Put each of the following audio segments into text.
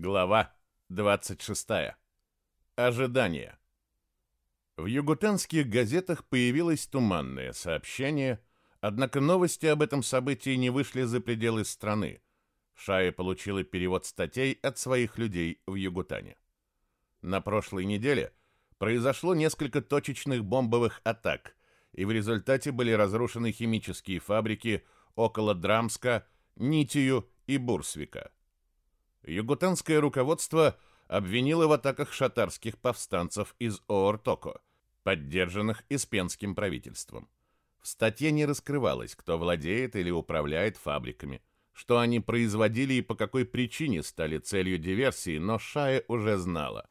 Глава 26. Ожидание. В югутанских газетах появилось туманное сообщение, однако новости об этом событии не вышли за пределы страны. Шая получила перевод статей от своих людей в Югутане. На прошлой неделе произошло несколько точечных бомбовых атак, и в результате были разрушены химические фабрики около Драмска, Нитию и Бурсвика. Югутанское руководство обвинило в атаках шатарских повстанцев из Оортоко, поддержанных Испенским правительством. В статье не раскрывалось, кто владеет или управляет фабриками, что они производили и по какой причине стали целью диверсии, но Шая уже знала.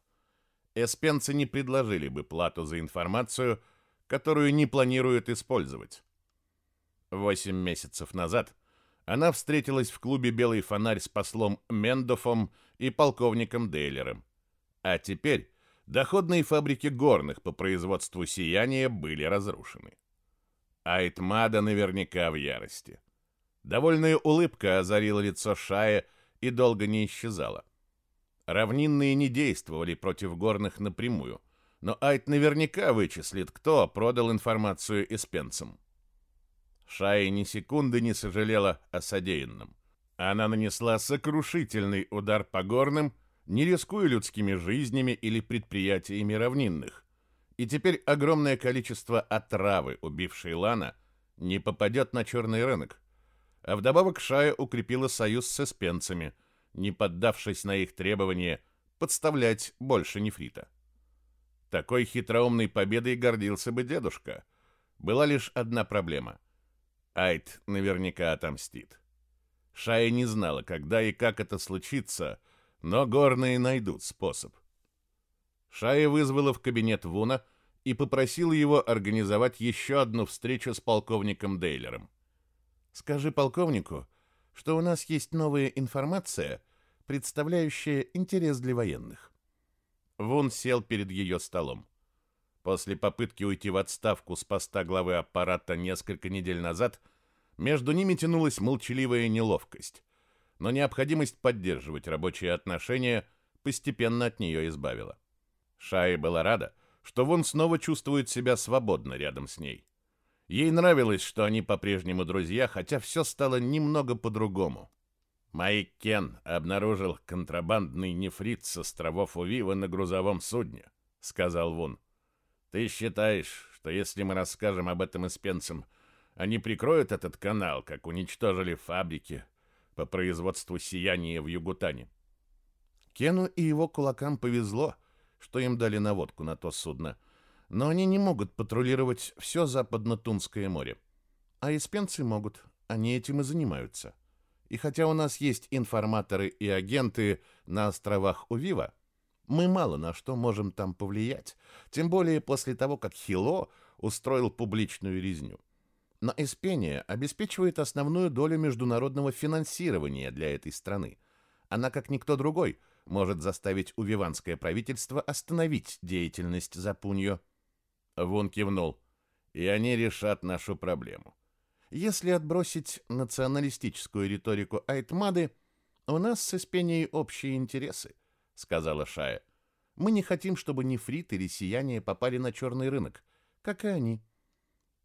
Эспенцы не предложили бы плату за информацию, которую не планируют использовать. Восемь месяцев назад она встретилась в клубе «Белый фонарь» с послом Мендофом и полковником Дейлером. А теперь доходные фабрики горных по производству сияния были разрушены. Айтмада наверняка в ярости. Довольная улыбка озарила лицо Шая и долго не исчезала. Равнинные не действовали против горных напрямую, но Айт наверняка вычислит, кто продал информацию эспенцам. Шая ни секунды не сожалела о содеянном. Она нанесла сокрушительный удар по горным, не рискуя людскими жизнями или предприятиями равнинных. И теперь огромное количество отравы, убившей Лана, не попадет на черный рынок. А вдобавок Шая укрепила союз с эспенцами, не поддавшись на их требования подставлять больше нефрита. Такой хитроумной победой гордился бы дедушка. Была лишь одна проблема — Айт наверняка отомстит. Шая не знала, когда и как это случится, но горные найдут способ. Шая вызвала в кабинет Вуна и попросила его организовать еще одну встречу с полковником Дейлером. «Скажи полковнику, что у нас есть новая информация, представляющая интерес для военных». Вун сел перед ее столом. После попытки уйти в отставку с поста главы аппарата несколько недель назад между ними тянулась молчаливая неловкость, но необходимость поддерживать рабочие отношения постепенно от нее избавила. Шая была рада, что Вон снова чувствует себя свободно рядом с ней. Ей нравилось, что они по-прежнему друзья, хотя все стало немного по-другому. Майк Кен обнаружил контрабандный нефрит с островов Увива на грузовом судне, сказал Вун. Ты считаешь, что если мы расскажем об этом испенцам, они прикроют этот канал, как уничтожили фабрики по производству сияния в Югутане? Кену и его кулакам повезло, что им дали наводку на то судно, но они не могут патрулировать все Западно-Тунское море. А испенцы могут, они этим и занимаются. И хотя у нас есть информаторы и агенты на островах Увива, мы мало на что можем там повлиять, тем более после того, как Хило устроил публичную резню. Но Эспения обеспечивает основную долю международного финансирования для этой страны. Она, как никто другой, может заставить увиванское правительство остановить деятельность Запуньо. Вон кивнул. И они решат нашу проблему. Если отбросить националистическую риторику Айтмады, у нас с Эспенией общие интересы — сказала Шая. Мы не хотим, чтобы нефрит или сияние попали на черный рынок, как и они.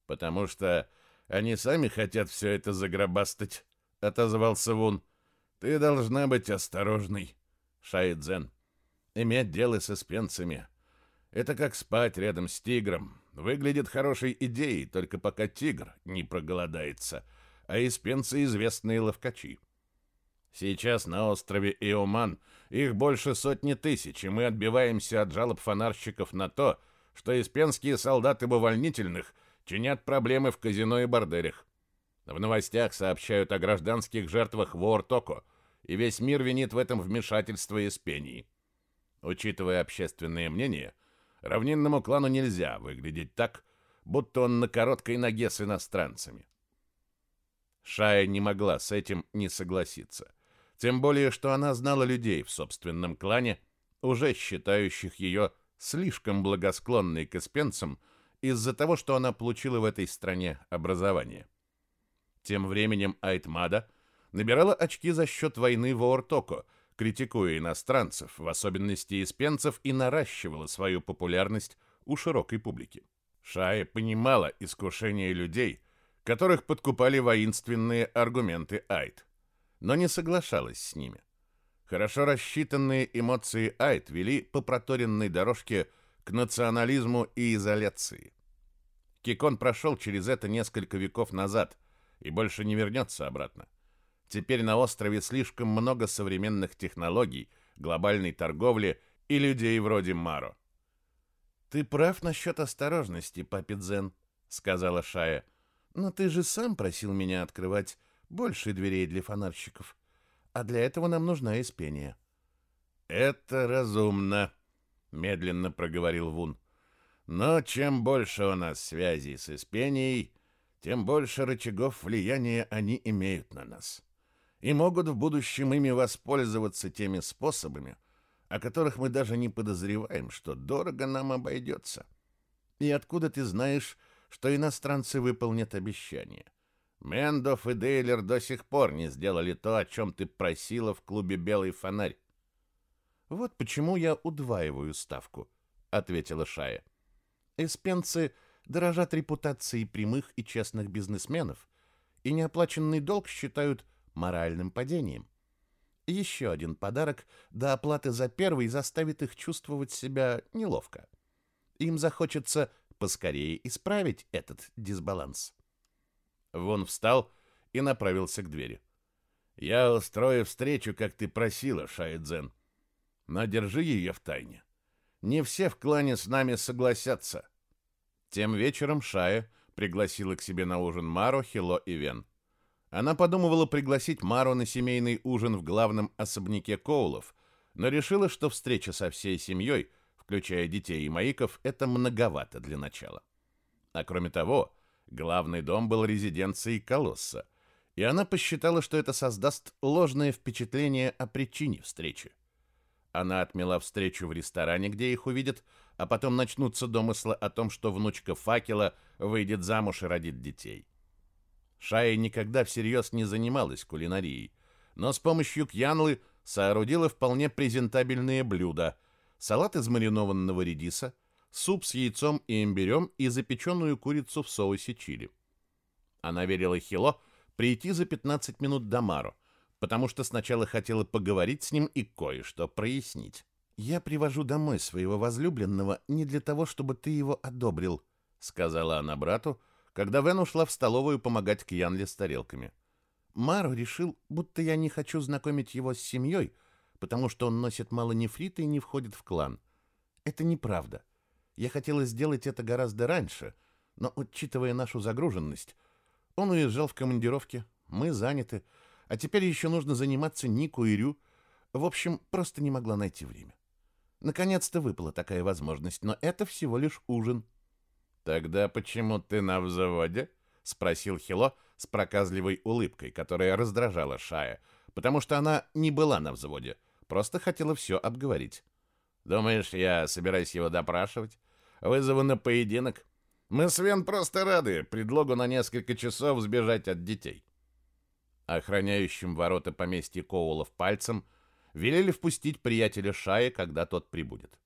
Потому что они сами хотят все это загробастать, отозвался Вун. Ты должна быть осторожной, Шайдзен. Иметь дело с эспенцами — это как спать рядом с тигром. Выглядит хорошей идеей, только пока тигр не проголодается, а эспенцы — известные ловкачи. Сейчас на острове Иоман их больше сотни тысяч, и мы отбиваемся от жалоб фонарщиков на то, что испенские солдаты в увольнительных чинят проблемы в казино и борделях. В новостях сообщают о гражданских жертвах в Ортоко, и весь мир винит в этом вмешательство Испении. Учитывая общественное мнение, равнинному клану нельзя выглядеть так, будто он на короткой ноге с иностранцами. Шая не могла с этим не согласиться. Тем более, что она знала людей в собственном клане, уже считающих ее слишком благосклонной к эспенцам из-за того, что она получила в этой стране образование. Тем временем Айтмада набирала очки за счет войны в Оортоко, критикуя иностранцев, в особенности испенцев, и наращивала свою популярность у широкой публики. Шая понимала искушение людей, которых подкупали воинственные аргументы Айд, но не соглашалась с ними. Хорошо рассчитанные эмоции Айд вели по проторенной дорожке к национализму и изоляции. Кикон прошел через это несколько веков назад и больше не вернется обратно. Теперь на острове слишком много современных технологий, глобальной торговли и людей вроде Маро. «Ты прав насчет осторожности, папидзен», — сказала Шая. «Но ты же сам просил меня открывать больше дверей для фонарщиков а для этого нам нужна Испения. Это разумно, медленно проговорил Вун. Но чем больше у нас связей с Испенией, тем больше рычагов влияния они имеют на нас. И могут в будущем ими воспользоваться теми способами, о которых мы даже не подозреваем, что дорого нам обойдется. И откуда ты знаешь, что иностранцы выполнят обещание? Мендов и Дейлер до сих пор не сделали то, о чем ты просила в клубе «Белый фонарь». «Вот почему я удваиваю ставку», — ответила Шая. «Эспенцы дорожат репутацией прямых и честных бизнесменов, и неоплаченный долг считают моральным падением. Еще один подарок до оплаты за первый заставит их чувствовать себя неловко. Им захочется поскорее исправить этот дисбаланс. Вон встал и направился к двери. «Я устрою встречу, как ты просила, Шайдзен. Но держи ее в тайне. Не все в клане с нами согласятся». Тем вечером Шая пригласила к себе на ужин Мару, Хило и Вен. Она подумывала пригласить Мару на семейный ужин в главном особняке Коулов, но решила, что встреча со всей семьей, включая детей и маиков, это многовато для начала. А кроме того, Главный дом был резиденцией Колосса, и она посчитала, что это создаст ложное впечатление о причине встречи. Она отмела встречу в ресторане, где их увидят, а потом начнутся домыслы о том, что внучка факела выйдет замуж и родит детей. Шая никогда всерьез не занималась кулинарией, но с помощью кьянлы соорудила вполне презентабельные блюда: салат из маринованного редиса, суп с яйцом и имбирем и запеченную курицу в соусе чили. Она верила Хило прийти за 15 минут до Мару, потому что сначала хотела поговорить с ним и кое-что прояснить. «Я привожу домой своего возлюбленного не для того, чтобы ты его одобрил», сказала она брату, когда Вен ушла в столовую помогать Кьянле с тарелками. Мару решил, будто я не хочу знакомить его с семьей, потому что он носит мало нефрита и не входит в клан. Это неправда. Я хотела сделать это гораздо раньше, но, учитывая нашу загруженность, он уезжал в командировке, мы заняты, а теперь еще нужно заниматься Нику и Рю. В общем, просто не могла найти время. Наконец-то выпала такая возможность, но это всего лишь ужин. «Тогда почему ты на взводе?» — спросил Хило с проказливой улыбкой, которая раздражала Шая, потому что она не была на взводе, просто хотела все обговорить. «Думаешь, я собираюсь его допрашивать? Вызову на поединок. Мы с Вен просто рады предлогу на несколько часов сбежать от детей. Охраняющим ворота поместья Коулов пальцем велели впустить приятеля Шая, когда тот прибудет.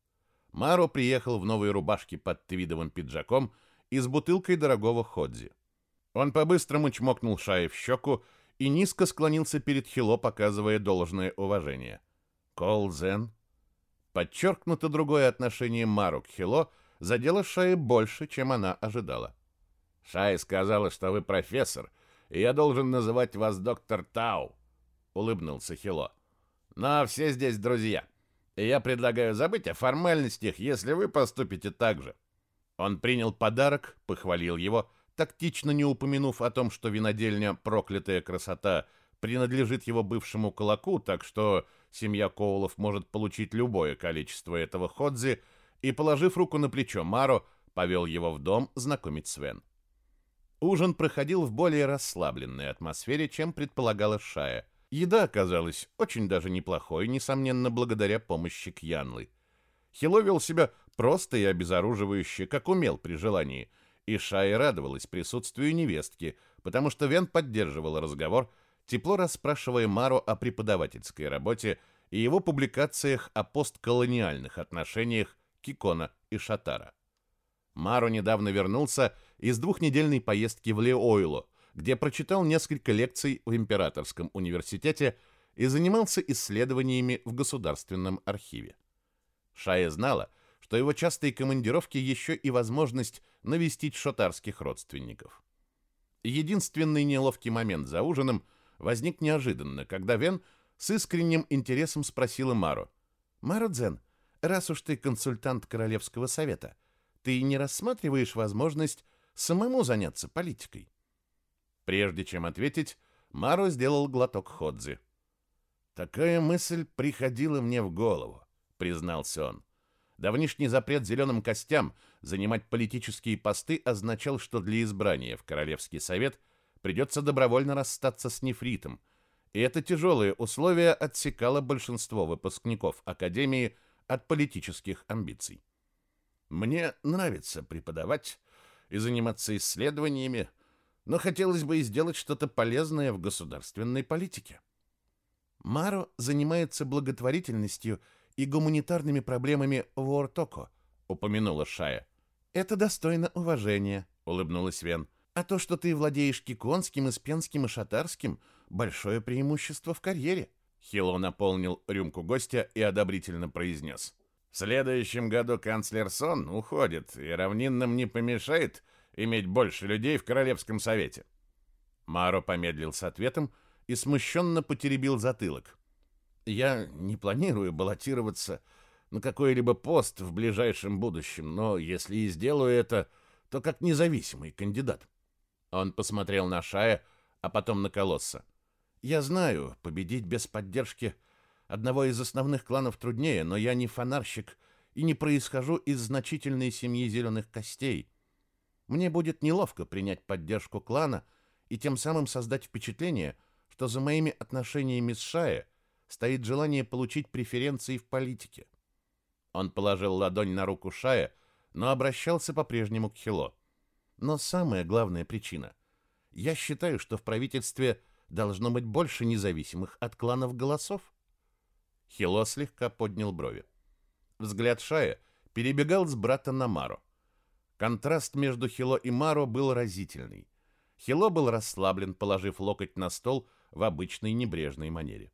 Маро приехал в новой рубашке под твидовым пиджаком и с бутылкой дорогого ходзи. Он по-быстрому чмокнул Шая в щеку и низко склонился перед Хило, показывая должное уважение. Кол Зен. Подчеркнуто другое отношение Мару к Хило — задело Шаи больше, чем она ожидала. «Шай сказала, что вы профессор, и я должен называть вас доктор Тау», — улыбнулся Хило. «Но все здесь друзья, и я предлагаю забыть о формальностях, если вы поступите так же». Он принял подарок, похвалил его, тактично не упомянув о том, что винодельня «Проклятая красота» принадлежит его бывшему кулаку, так что семья Коулов может получить любое количество этого ходзи — и, положив руку на плечо Маро, повел его в дом знакомить Свен. Ужин проходил в более расслабленной атмосфере, чем предполагала Шая. Еда оказалась очень даже неплохой, несомненно, благодаря помощи Кьянлы. Хило вел себя просто и обезоруживающе, как умел при желании, и Шая радовалась присутствию невестки, потому что Вен поддерживал разговор, тепло расспрашивая Мару о преподавательской работе и его публикациях о постколониальных отношениях Кикона и Шатара. Маро недавно вернулся из двухнедельной поездки в Леойло, где прочитал несколько лекций в Императорском университете и занимался исследованиями в Государственном архиве. Шая знала, что его частые командировки еще и возможность навестить шотарских родственников. Единственный неловкий момент за ужином возник неожиданно, когда Вен с искренним интересом спросила Мару. «Маро Дзен, раз уж ты консультант Королевского совета, ты не рассматриваешь возможность самому заняться политикой?» Прежде чем ответить, Маро сделал глоток ходзи. «Такая мысль приходила мне в голову», — признался он. Давнишний запрет зеленым костям занимать политические посты означал, что для избрания в Королевский совет придется добровольно расстаться с нефритом, и это тяжелое условие отсекало большинство выпускников Академии от политических амбиций. Мне нравится преподавать и заниматься исследованиями, но хотелось бы и сделать что-то полезное в государственной политике. Маро занимается благотворительностью и гуманитарными проблемами в Ортоко, упомянула Шая. Это достойно уважения, улыбнулась Вен. А то, что ты владеешь киконским, испенским и шатарским, большое преимущество в карьере. Хило наполнил рюмку гостя и одобрительно произнес. В следующем году канцлер Сон уходит, и равнинным не помешает иметь больше людей в Королевском совете. Маро помедлил с ответом и смущенно потеребил затылок. Я не планирую баллотироваться на какой-либо пост в ближайшем будущем, но если и сделаю это, то как независимый кандидат. Он посмотрел на Шая, а потом на Колосса. Я знаю, победить без поддержки одного из основных кланов труднее, но я не фонарщик и не происхожу из значительной семьи зеленых костей. Мне будет неловко принять поддержку клана и тем самым создать впечатление, что за моими отношениями с Шая стоит желание получить преференции в политике. Он положил ладонь на руку Шая, но обращался по-прежнему к Хило. Но самая главная причина. Я считаю, что в правительстве должно быть больше независимых от кланов голосов. Хило слегка поднял брови. Взгляд Шая перебегал с брата на Мару. Контраст между Хило и Маро был разительный. Хило был расслаблен, положив локоть на стол в обычной небрежной манере.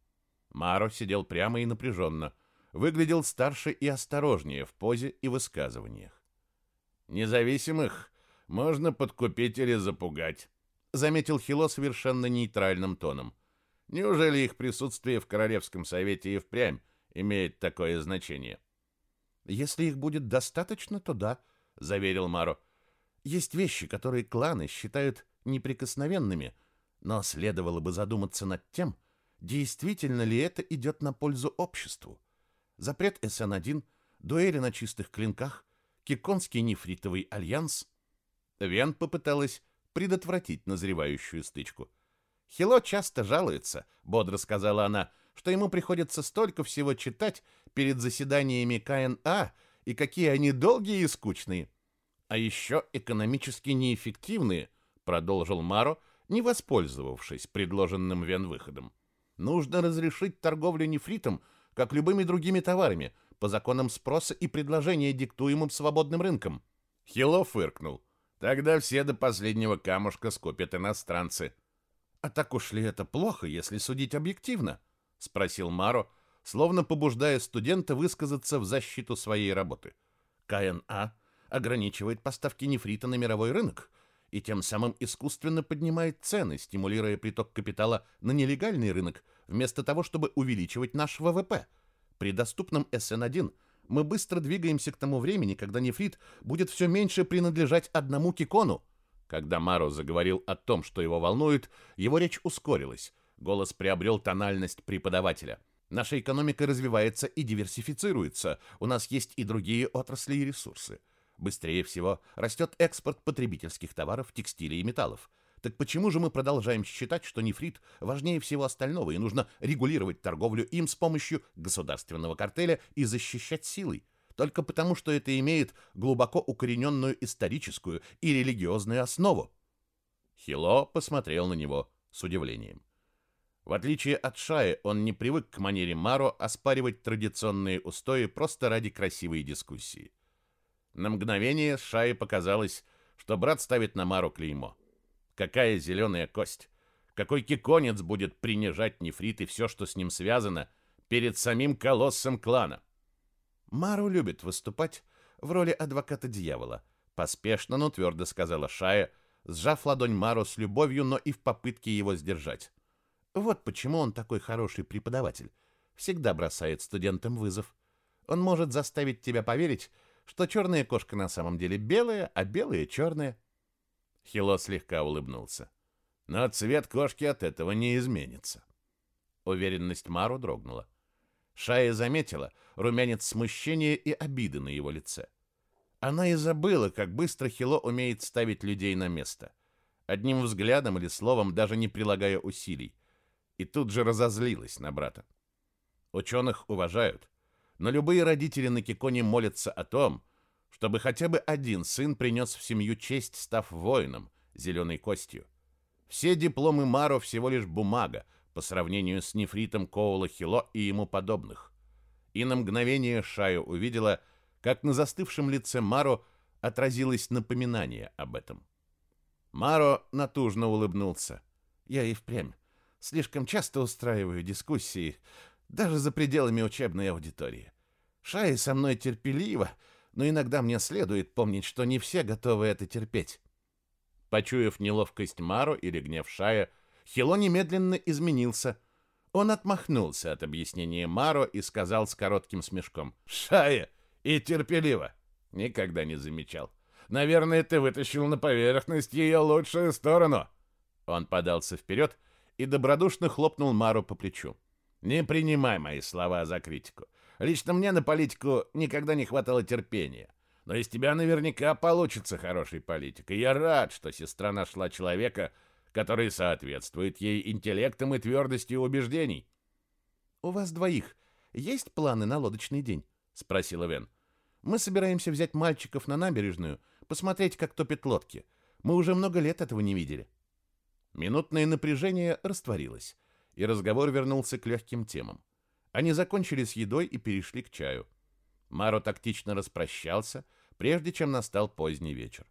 Маро сидел прямо и напряженно, выглядел старше и осторожнее в позе и высказываниях. «Независимых можно подкупить или запугать», — заметил Хило совершенно нейтральным тоном. «Неужели их присутствие в Королевском совете и впрямь имеет такое значение?» «Если их будет достаточно, то да», — заверил Маро. «Есть вещи, которые кланы считают неприкосновенными, но следовало бы задуматься над тем, действительно ли это идет на пользу обществу. Запрет СН-1, дуэли на чистых клинках, Киконский нефритовый альянс. Вен попыталась предотвратить назревающую стычку. «Хило часто жалуется», — бодро сказала она, — «что ему приходится столько всего читать перед заседаниями КНА, и какие они долгие и скучные. А еще экономически неэффективные, продолжил Маро, не воспользовавшись предложенным Вен выходом. Нужно разрешить торговлю нефритом, как любыми другими товарами, по законам спроса и предложения, диктуемым свободным рынком. Хило фыркнул. Тогда все до последнего камушка скопят иностранцы. А так уж ли это плохо, если судить объективно? спросил Маро, словно побуждая студента высказаться в защиту своей работы. КНА ограничивает поставки нефрита на мировой рынок и тем самым искусственно поднимает цены, стимулируя приток капитала на нелегальный рынок, вместо того, чтобы увеличивать наш ВВП. При доступном СН-1 мы быстро двигаемся к тому времени, когда нефрит будет все меньше принадлежать одному кикону. Когда Маро заговорил о том, что его волнует, его речь ускорилась. Голос приобрел тональность преподавателя – Наша экономика развивается и диверсифицируется. У нас есть и другие отрасли и ресурсы. Быстрее всего растет экспорт потребительских товаров, текстиля и металлов. Так почему же мы продолжаем считать, что нефрит важнее всего остального и нужно регулировать торговлю им с помощью государственного картеля и защищать силой? Только потому, что это имеет глубоко укорененную историческую и религиозную основу. Хило посмотрел на него с удивлением. В отличие от Шаи, он не привык к манере Маро оспаривать традиционные устои просто ради красивой дискуссии. На мгновение Шае показалось, что брат ставит на Мару клеймо. Какая зеленая кость! Какой киконец будет принижать нефрит и все, что с ним связано, перед самим колоссом клана? Мару любит выступать в роли адвоката дьявола, поспешно, но твердо сказала Шая, сжав ладонь Мару с любовью, но и в попытке его сдержать. Вот почему он такой хороший преподаватель. Всегда бросает студентам вызов. Он может заставить тебя поверить, что черная кошка на самом деле белая, а белая черная. Хило слегка улыбнулся. Но цвет кошки от этого не изменится. Уверенность Мару дрогнула. Шая заметила румянец смущения и обиды на его лице. Она и забыла, как быстро Хило умеет ставить людей на место. Одним взглядом или словом, даже не прилагая усилий. И тут же разозлилась на брата. Ученых уважают, но любые родители на Киконе молятся о том, чтобы хотя бы один сын принес в семью честь, став воином, зеленой костью. Все дипломы Маро всего лишь бумага по сравнению с нефритом Коула Хило и ему подобных. И на мгновение Шая увидела, как на застывшем лице Маро отразилось напоминание об этом. Маро натужно улыбнулся. «Я и впрямь слишком часто устраиваю дискуссии, даже за пределами учебной аудитории. Шая со мной терпеливо, но иногда мне следует помнить, что не все готовы это терпеть. Почуяв неловкость Мару или гнев Шая, Хило немедленно изменился. Он отмахнулся от объяснения Маро и сказал с коротким смешком. «Шая! И терпеливо!» Никогда не замечал. «Наверное, ты вытащил на поверхность ее лучшую сторону!» Он подался вперед и добродушно хлопнул Мару по плечу. «Не принимай мои слова за критику. Лично мне на политику никогда не хватало терпения. Но из тебя наверняка получится хороший политик. И я рад, что сестра нашла человека, который соответствует ей интеллектом и твердостью убеждений. «У вас двоих есть планы на лодочный день?» — спросила Вен. «Мы собираемся взять мальчиков на набережную, посмотреть, как топят лодки. Мы уже много лет этого не видели». Минутное напряжение растворилось, и разговор вернулся к легким темам. Они закончили с едой и перешли к чаю. Маро тактично распрощался, прежде чем настал поздний вечер.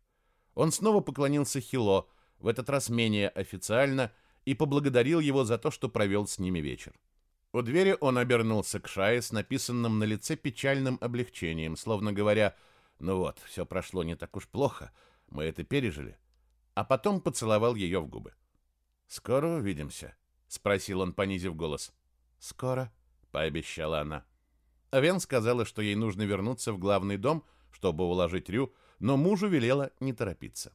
Он снова поклонился Хило, в этот раз менее официально, и поблагодарил его за то, что провел с ними вечер. У двери он обернулся к Шае с написанным на лице печальным облегчением, словно говоря, «Ну вот, все прошло не так уж плохо, мы это пережили». А потом поцеловал ее в губы. «Скоро увидимся?» — спросил он, понизив голос. «Скоро», пообещала она. Авен сказала, что ей нужно вернуться в главный дом, чтобы уложить Рю, но мужу велела не торопиться.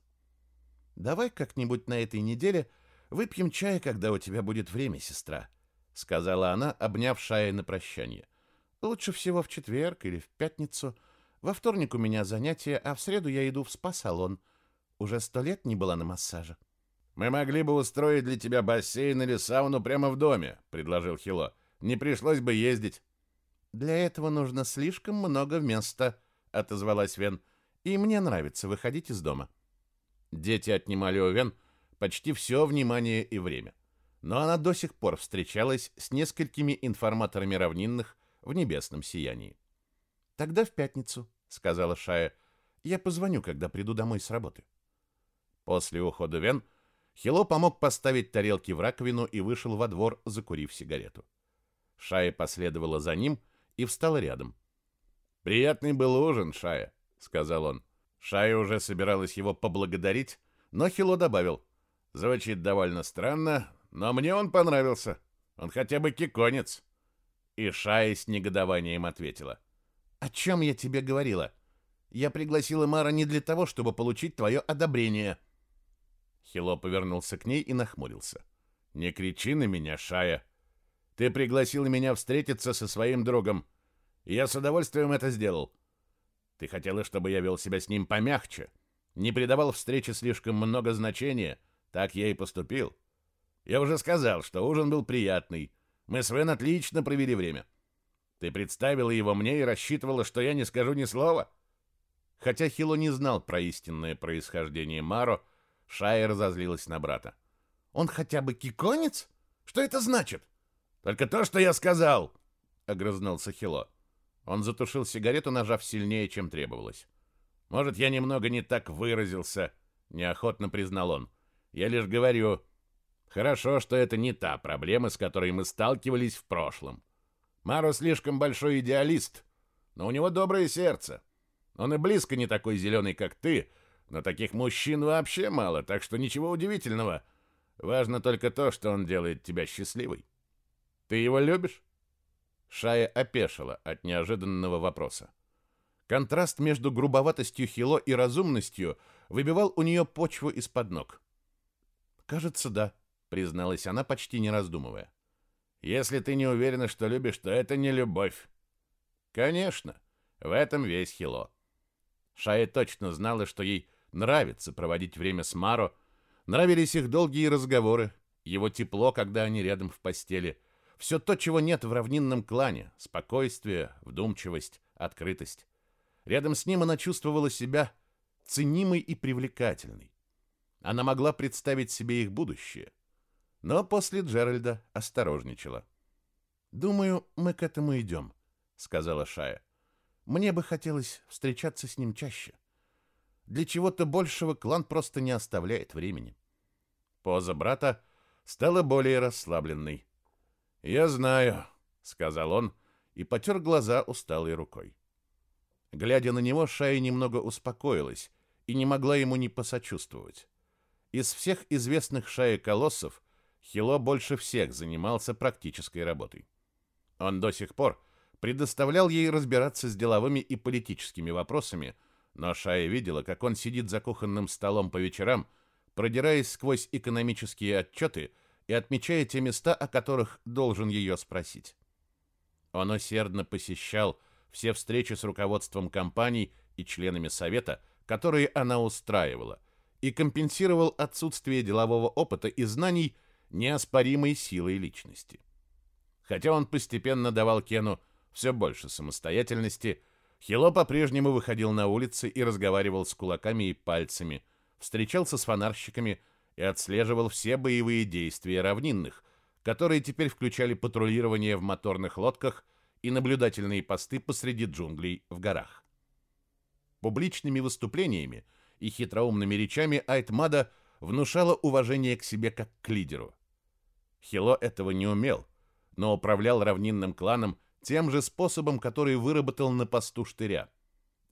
«Давай как-нибудь на этой неделе выпьем чай, когда у тебя будет время, сестра», — сказала она, обняв Шая на прощание. «Лучше всего в четверг или в пятницу. Во вторник у меня занятия, а в среду я иду в спа-салон. Уже сто лет не была на массаже». «Мы могли бы устроить для тебя бассейн или сауну прямо в доме», — предложил Хило. Не пришлось бы ездить. Для этого нужно слишком много места, отозвалась Вен. И мне нравится выходить из дома. Дети отнимали у Вен почти все внимание и время. Но она до сих пор встречалась с несколькими информаторами равнинных в небесном сиянии. Тогда в пятницу, сказала Шая. Я позвоню, когда приду домой с работы. После ухода Вен Хило помог поставить тарелки в раковину и вышел во двор, закурив сигарету. Шая последовала за ним и встала рядом. «Приятный был ужин, Шая», — сказал он. Шая уже собиралась его поблагодарить, но Хило добавил. «Звучит довольно странно, но мне он понравился. Он хотя бы киконец». И Шая с негодованием ответила. «О чем я тебе говорила? Я пригласила Мара не для того, чтобы получить твое одобрение». Хило повернулся к ней и нахмурился. «Не кричи на меня, Шая. Ты пригласил меня встретиться со своим другом. И я с удовольствием это сделал. Ты хотела, чтобы я вел себя с ним помягче, не придавал встрече слишком много значения. Так я и поступил. Я уже сказал, что ужин был приятный. Мы с Вен отлично провели время. Ты представила его мне и рассчитывала, что я не скажу ни слова. Хотя Хило не знал про истинное происхождение Маро, Шая разозлилась на брата. Он хотя бы киконец? Что это значит? Только то, что я сказал, огрызнулся Хило. Он затушил сигарету, нажав сильнее, чем требовалось. Может, я немного не так выразился, неохотно признал он. Я лишь говорю, хорошо, что это не та проблема, с которой мы сталкивались в прошлом. Маро слишком большой идеалист, но у него доброе сердце. Он и близко не такой зеленый, как ты, но таких мужчин вообще мало, так что ничего удивительного. Важно только то, что он делает тебя счастливой. Ты его любишь? Шая опешила от неожиданного вопроса. Контраст между грубоватостью Хило и разумностью выбивал у нее почву из-под ног. «Кажется, да», — призналась она, почти не раздумывая. «Если ты не уверена, что любишь, то это не любовь». «Конечно, в этом весь Хило». Шая точно знала, что ей нравится проводить время с Маро, нравились их долгие разговоры, его тепло, когда они рядом в постели, все то, чего нет в равнинном клане, спокойствие, вдумчивость, открытость. Рядом с ним она чувствовала себя ценимой и привлекательной. Она могла представить себе их будущее, но после Джеральда осторожничала. «Думаю, мы к этому идем», — сказала Шая. «Мне бы хотелось встречаться с ним чаще. Для чего-то большего клан просто не оставляет времени». Поза брата стала более расслабленной. «Я знаю», — сказал он и потер глаза усталой рукой. Глядя на него, Шая немного успокоилась и не могла ему не посочувствовать. Из всех известных Шае колоссов Хило больше всех занимался практической работой. Он до сих пор предоставлял ей разбираться с деловыми и политическими вопросами, но Шая видела, как он сидит за кухонным столом по вечерам, продираясь сквозь экономические отчеты и отмечая те места, о которых должен ее спросить. Он усердно посещал все встречи с руководством компаний и членами совета, которые она устраивала, и компенсировал отсутствие делового опыта и знаний неоспоримой силой личности. Хотя он постепенно давал Кену все больше самостоятельности, Хило по-прежнему выходил на улицы и разговаривал с кулаками и пальцами, встречался с фонарщиками и отслеживал все боевые действия равнинных, которые теперь включали патрулирование в моторных лодках и наблюдательные посты посреди джунглей в горах. Публичными выступлениями и хитроумными речами Айтмада внушала уважение к себе как к лидеру. Хило этого не умел, но управлял равнинным кланом тем же способом, который выработал на посту штыря,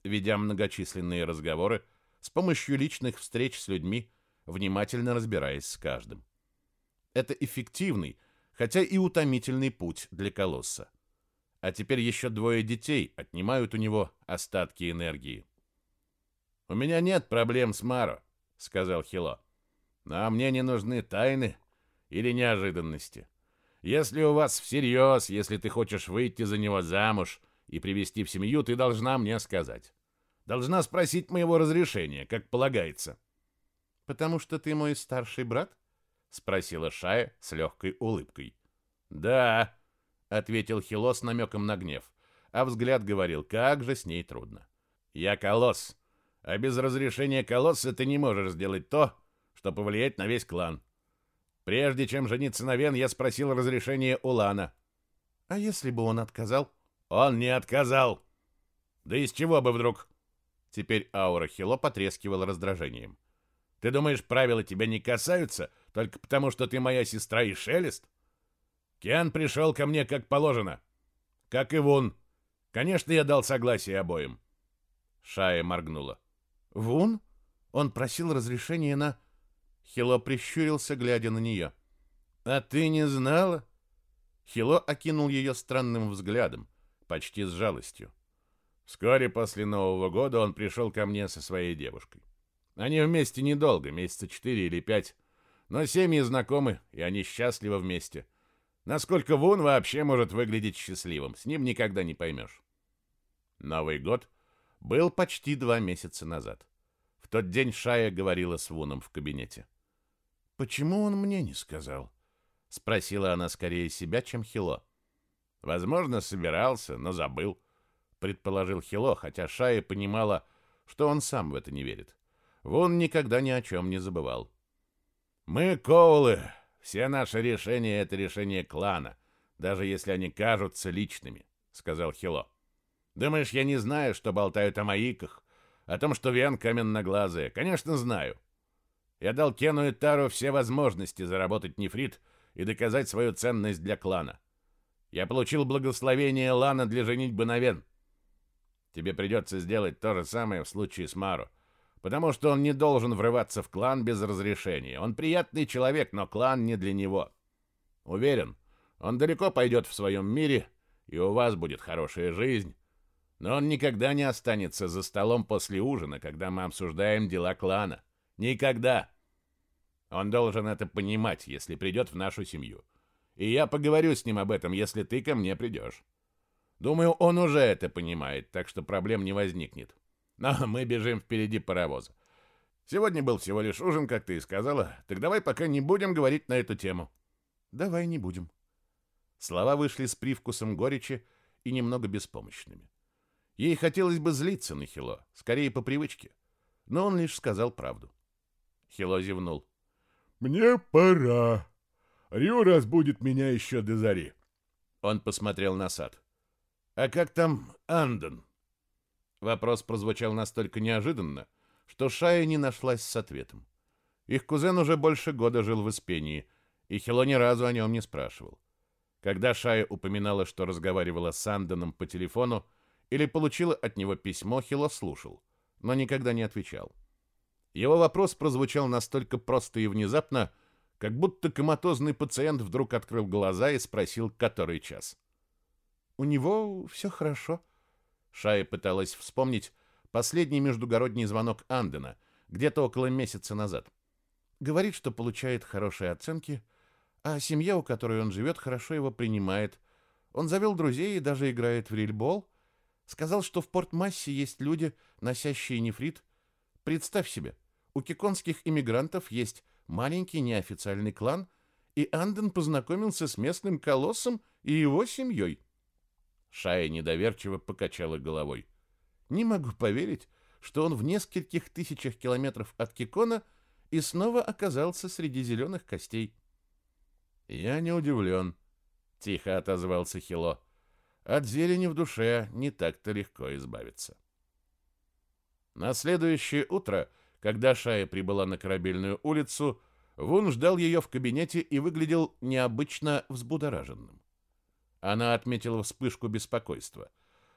ведя многочисленные разговоры с помощью личных встреч с людьми, внимательно разбираясь с каждым. Это эффективный, хотя и утомительный путь для колосса. А теперь еще двое детей отнимают у него остатки энергии. «У меня нет проблем с Маро», — сказал Хило. «Но мне не нужны тайны или неожиданности. Если у вас всерьез, если ты хочешь выйти за него замуж и привести в семью, ты должна мне сказать. Должна спросить моего разрешения, как полагается». «Потому что ты мой старший брат?» — спросила Шая с легкой улыбкой. «Да», — ответил Хило с намеком на гнев, а взгляд говорил, как же с ней трудно. «Я колосс, а без разрешения колосса ты не можешь сделать то, что повлияет на весь клан. Прежде чем жениться на Вен, я спросил разрешения у Лана. А если бы он отказал? Он не отказал. Да из чего бы вдруг? Теперь аура Хило потрескивала раздражением. Ты думаешь, правила тебя не касаются, только потому, что ты моя сестра и Шелест? Кен пришел ко мне как положено. Как и Вун. Конечно, я дал согласие обоим. Шая моргнула. Вун? Он просил разрешения на... Хило прищурился, глядя на нее. А ты не знала? Хило окинул ее странным взглядом, почти с жалостью. Вскоре после Нового года он пришел ко мне со своей девушкой. Они вместе недолго, месяца четыре или пять, но семьи знакомы, и они счастливы вместе. Насколько Вун вообще может выглядеть счастливым, с ним никогда не поймешь. Новый год был почти два месяца назад. В тот день Шая говорила с Вуном в кабинете. «Почему он мне не сказал?» — спросила она скорее себя, чем Хило. «Возможно, собирался, но забыл», — предположил Хило, хотя Шая понимала, что он сам в это не верит. Вун никогда ни о чем не забывал. «Мы, Коулы, Все наши решения — это решения клана, даже если они кажутся личными», — сказал Хило. «Думаешь, я не знаю, что болтают о маиках, о том, что Вен каменноглазая? Конечно, знаю. Я дал Кену и Тару все возможности заработать нефрит и доказать свою ценность для клана. Я получил благословение Лана для женитьбы на Вен. Тебе придется сделать то же самое в случае с Мару, потому что он не должен врываться в клан без разрешения. Он приятный человек, но клан не для него. Уверен, он далеко пойдет в своем мире, и у вас будет хорошая жизнь. Но он никогда не останется за столом после ужина, когда мы обсуждаем дела клана. Никогда. Он должен это понимать, если придет в нашу семью. И я поговорю с ним об этом, если ты ко мне придешь. Думаю, он уже это понимает, так что проблем не возникнет. Но мы бежим впереди паровоза. Сегодня был всего лишь ужин, как ты и сказала. Так давай пока не будем говорить на эту тему. Давай не будем. Слова вышли с привкусом горечи и немного беспомощными. Ей хотелось бы злиться на Хило, скорее по привычке. Но он лишь сказал правду. Хило зевнул. «Мне пора. Рю разбудит меня еще до зари». Он посмотрел на сад. «А как там Андон?» Вопрос прозвучал настолько неожиданно, что Шая не нашлась с ответом. Их кузен уже больше года жил в Испении, и Хило ни разу о нем не спрашивал. Когда Шая упоминала, что разговаривала с Андоном по телефону или получила от него письмо, Хило слушал, но никогда не отвечал. Его вопрос прозвучал настолько просто и внезапно, как будто коматозный пациент вдруг открыл глаза и спросил, который час. «У него все хорошо». Шая пыталась вспомнить последний междугородний звонок Андена, где-то около месяца назад. Говорит, что получает хорошие оценки, а семья, у которой он живет, хорошо его принимает. Он завел друзей и даже играет в рильбол. Сказал, что в Порт-Массе есть люди, носящие нефрит. Представь себе, у киконских иммигрантов есть маленький неофициальный клан, и Анден познакомился с местным колоссом и его семьей. Шая недоверчиво покачала головой. Не могу поверить, что он в нескольких тысячах километров от Кикона и снова оказался среди зеленых костей. «Я не удивлен», — тихо отозвался Хило. «От зелени в душе не так-то легко избавиться». На следующее утро когда Шая прибыла на Корабельную улицу, Вун ждал ее в кабинете и выглядел необычно взбудораженным. Она отметила вспышку беспокойства.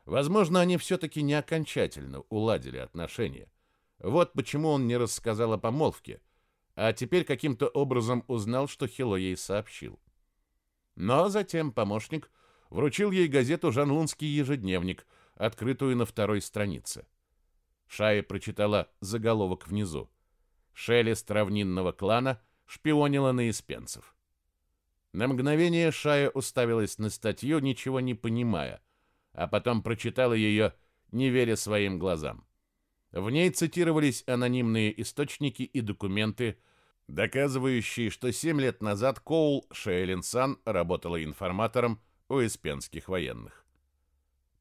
Возможно, они все-таки не окончательно уладили отношения. Вот почему он не рассказал о помолвке, а теперь каким-то образом узнал, что Хило ей сообщил. Но затем помощник вручил ей газету «Жанлунский ежедневник», открытую на второй странице. Шая прочитала заголовок внизу. Шелест равнинного клана шпионила на испенцев. На мгновение Шая уставилась на статью, ничего не понимая, а потом прочитала ее, не веря своим глазам. В ней цитировались анонимные источники и документы, доказывающие, что семь лет назад Коул Шейлинсан работала информатором у испенских военных.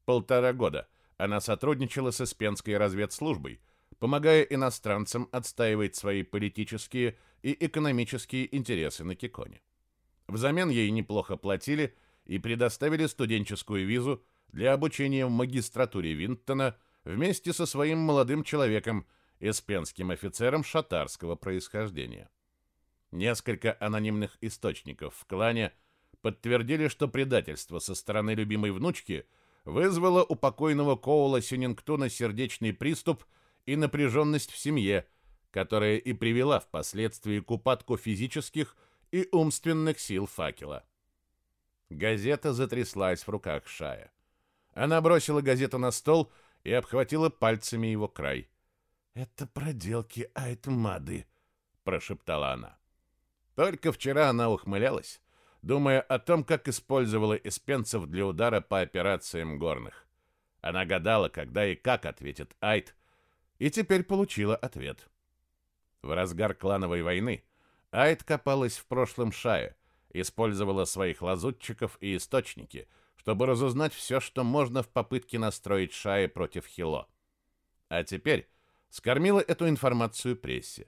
Полтора года – она сотрудничала с Испенской разведслужбой, помогая иностранцам отстаивать свои политические и экономические интересы на Киконе. Взамен ей неплохо платили и предоставили студенческую визу для обучения в магистратуре Винтона вместе со своим молодым человеком, эспенским офицером шатарского происхождения. Несколько анонимных источников в клане подтвердили, что предательство со стороны любимой внучки – вызвало у покойного Коула Сюнингтона сердечный приступ и напряженность в семье, которая и привела впоследствии к упадку физических и умственных сил факела. Газета затряслась в руках Шая. Она бросила газету на стол и обхватила пальцами его край. «Это проделки Айтмады», — прошептала она. Только вчера она ухмылялась, думая о том, как использовала эспенцев для удара по операциям горных. Она гадала, когда и как ответит Айт, и теперь получила ответ. В разгар клановой войны Айт копалась в прошлом Шае, использовала своих лазутчиков и источники, чтобы разузнать все, что можно в попытке настроить Шае против Хило. А теперь скормила эту информацию прессе.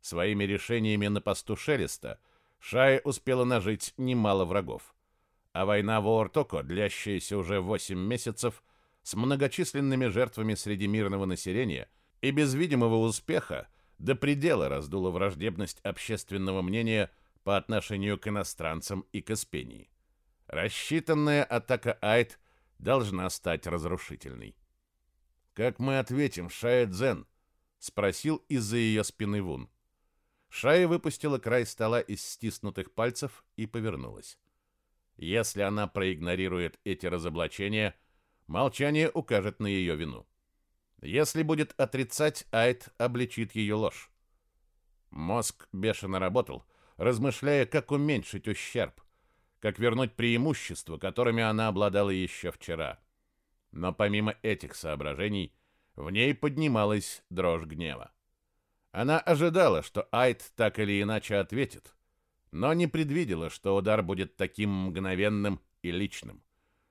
Своими решениями на посту Шелеста – Шая успела нажить немало врагов. А война в Оортоко, длящаяся уже 8 месяцев, с многочисленными жертвами среди мирного населения и без видимого успеха, до предела раздула враждебность общественного мнения по отношению к иностранцам и к Испении. Рассчитанная атака Айт должна стать разрушительной. «Как мы ответим, Шая Дзен?» — спросил из-за ее спины Вун. Шая выпустила край стола из стиснутых пальцев и повернулась. Если она проигнорирует эти разоблачения, молчание укажет на ее вину. Если будет отрицать, Айт обличит ее ложь. Мозг бешено работал, размышляя, как уменьшить ущерб, как вернуть преимущества, которыми она обладала еще вчера. Но помимо этих соображений, в ней поднималась дрожь гнева. Она ожидала, что Айт так или иначе ответит, но не предвидела, что удар будет таким мгновенным и личным,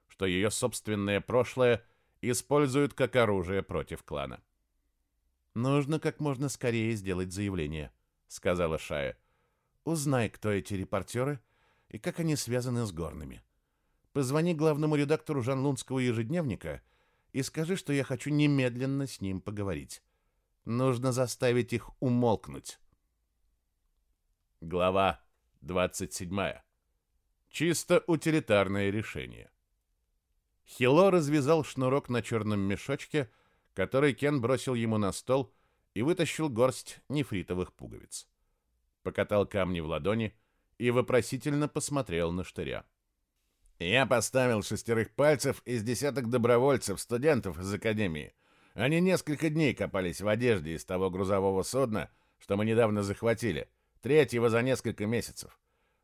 что ее собственное прошлое используют как оружие против клана. «Нужно как можно скорее сделать заявление», — сказала Шая. «Узнай, кто эти репортеры и как они связаны с горными. Позвони главному редактору Жанлунского ежедневника и скажи, что я хочу немедленно с ним поговорить. Нужно заставить их умолкнуть. Глава 27. Чисто утилитарное решение. Хило развязал шнурок на черном мешочке, который Кен бросил ему на стол и вытащил горсть нефритовых пуговиц. Покатал камни в ладони и вопросительно посмотрел на штыря. «Я поставил шестерых пальцев из десяток добровольцев, студентов из академии. Они несколько дней копались в одежде из того грузового судна, что мы недавно захватили, третьего за несколько месяцев.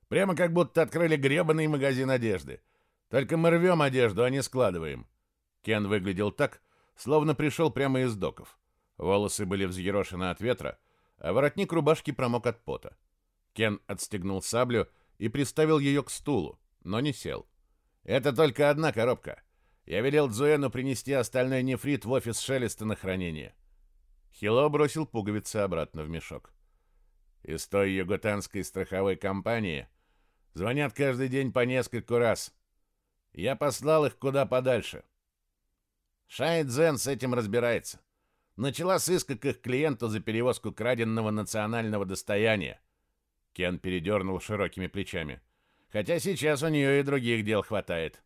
Прямо как будто открыли гребаный магазин одежды. Только мы рвем одежду, а не складываем. Кен выглядел так, словно пришел прямо из доков. Волосы были взъерошены от ветра, а воротник рубашки промок от пота. Кен отстегнул саблю и приставил ее к стулу, но не сел. «Это только одна коробка. Я велел Дзуэну принести остальной нефрит в офис Шелеста на хранение. Хило бросил пуговицы обратно в мешок. Из той юготанской страховой компании звонят каждый день по нескольку раз. Я послал их куда подальше. Шай Цзэн с этим разбирается. Начала сыска к их клиенту за перевозку краденного национального достояния. Кен передернул широкими плечами. Хотя сейчас у нее и других дел хватает.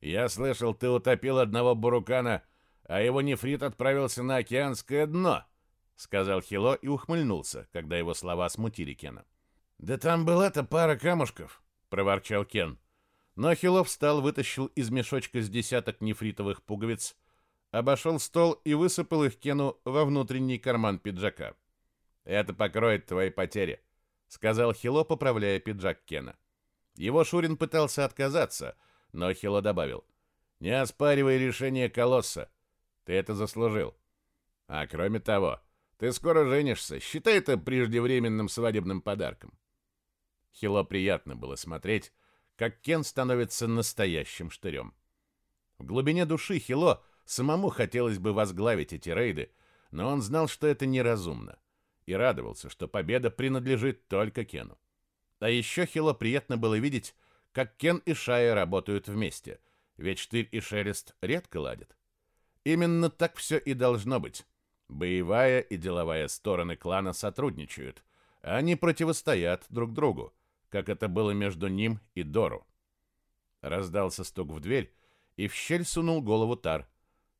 Я слышал, ты утопил одного бурукана, а его нефрит отправился на океанское дно, сказал Хило и ухмыльнулся, когда его слова смутили Кена. Да там была-то пара камушков, проворчал Кен. Но Хило встал, вытащил из мешочка с десяток нефритовых пуговиц, обошел стол и высыпал их Кену во внутренний карман пиджака. «Это покроет твои потери», — сказал Хило, поправляя пиджак Кена. Его Шурин пытался отказаться — но Хило добавил. «Не оспаривай решение Колосса. Ты это заслужил. А кроме того, ты скоро женишься. Считай это преждевременным свадебным подарком». Хило приятно было смотреть, как Кен становится настоящим штырем. В глубине души Хило самому хотелось бы возглавить эти рейды, но он знал, что это неразумно, и радовался, что победа принадлежит только Кену. А еще Хило приятно было видеть, как Кен и Шая работают вместе, ведь Штырь и Шелест редко ладят. Именно так все и должно быть. Боевая и деловая стороны клана сотрудничают, а они противостоят друг другу, как это было между ним и Дору. Раздался стук в дверь, и в щель сунул голову Тар.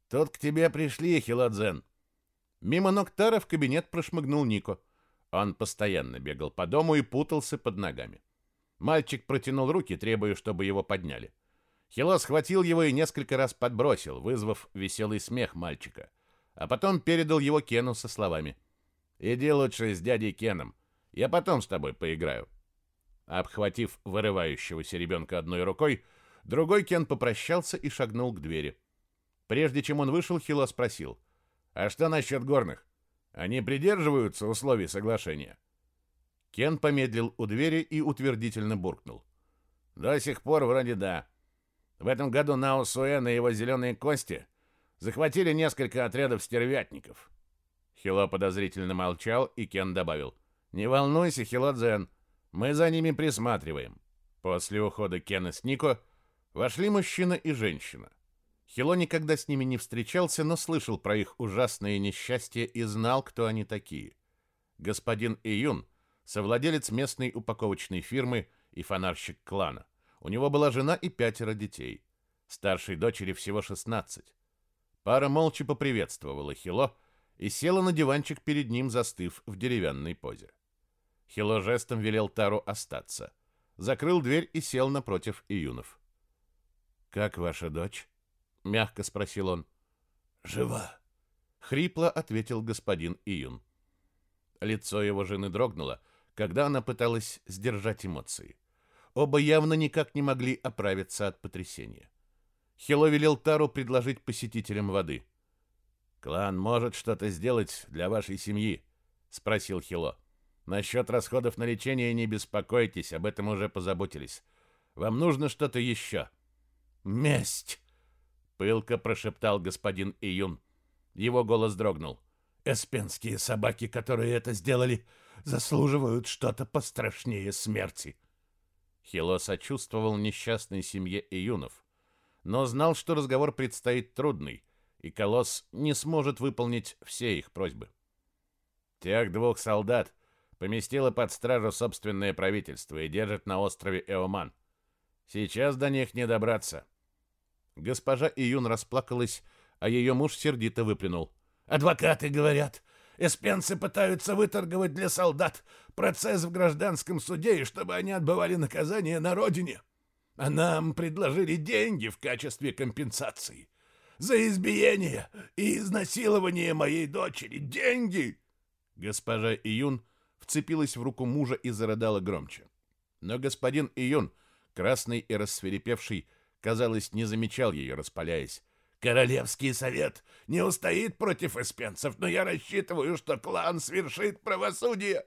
«Тут к тебе пришли, Хилодзен!» Мимо ног Тара в кабинет прошмыгнул Нико. Он постоянно бегал по дому и путался под ногами. Мальчик протянул руки, требуя, чтобы его подняли. Хило схватил его и несколько раз подбросил, вызвав веселый смех мальчика. А потом передал его Кену со словами. «Иди лучше с дядей Кеном. Я потом с тобой поиграю». Обхватив вырывающегося ребенка одной рукой, другой Кен попрощался и шагнул к двери. Прежде чем он вышел, Хило спросил. «А что насчет горных? Они придерживаются условий соглашения?» Кен помедлил у двери и утвердительно буркнул. «До сих пор вроде да. В этом году Нао Суэн и его зеленые кости захватили несколько отрядов стервятников». Хило подозрительно молчал, и Кен добавил. «Не волнуйся, Хило Дзен. Мы за ними присматриваем. После ухода Кена с Нико вошли мужчина и женщина. Хило никогда с ними не встречался, но слышал про их ужасные несчастья и знал, кто они такие. Господин Июн, совладелец местной упаковочной фирмы и фонарщик клана. У него была жена и пятеро детей. Старшей дочери всего 16. Пара молча поприветствовала Хило и села на диванчик перед ним, застыв в деревянной позе. Хило жестом велел Тару остаться. Закрыл дверь и сел напротив Июнов. «Как ваша дочь?» — мягко спросил он. «Жива», — хрипло ответил господин Июн. Лицо его жены дрогнуло, когда она пыталась сдержать эмоции. Оба явно никак не могли оправиться от потрясения. Хило велел Тару предложить посетителям воды. «Клан может что-то сделать для вашей семьи?» — спросил Хило. «Насчет расходов на лечение не беспокойтесь, об этом уже позаботились. Вам нужно что-то еще». «Месть!» — пылко прошептал господин Июн. Его голос дрогнул. «Эспенские собаки, которые это сделали, заслуживают что-то пострашнее смерти». Хило сочувствовал несчастной семье Июнов но знал, что разговор предстоит трудный, и Колосс не сможет выполнить все их просьбы. Тех двух солдат поместило под стражу собственное правительство и держит на острове Эоман. Сейчас до них не добраться. Госпожа Июн расплакалась, а ее муж сердито выплюнул. «Адвокаты говорят, эспенцы пытаются выторговать для солдат процесс в гражданском суде, и чтобы они отбывали наказание на родине». А нам предложили деньги в качестве компенсации. За избиение и изнасилование моей дочери. Деньги!» Госпожа Июн вцепилась в руку мужа и зарыдала громче. Но господин Июн, красный и рассверепевший, казалось, не замечал ее, распаляясь. «Королевский совет не устоит против эспенцев, но я рассчитываю, что клан свершит правосудие.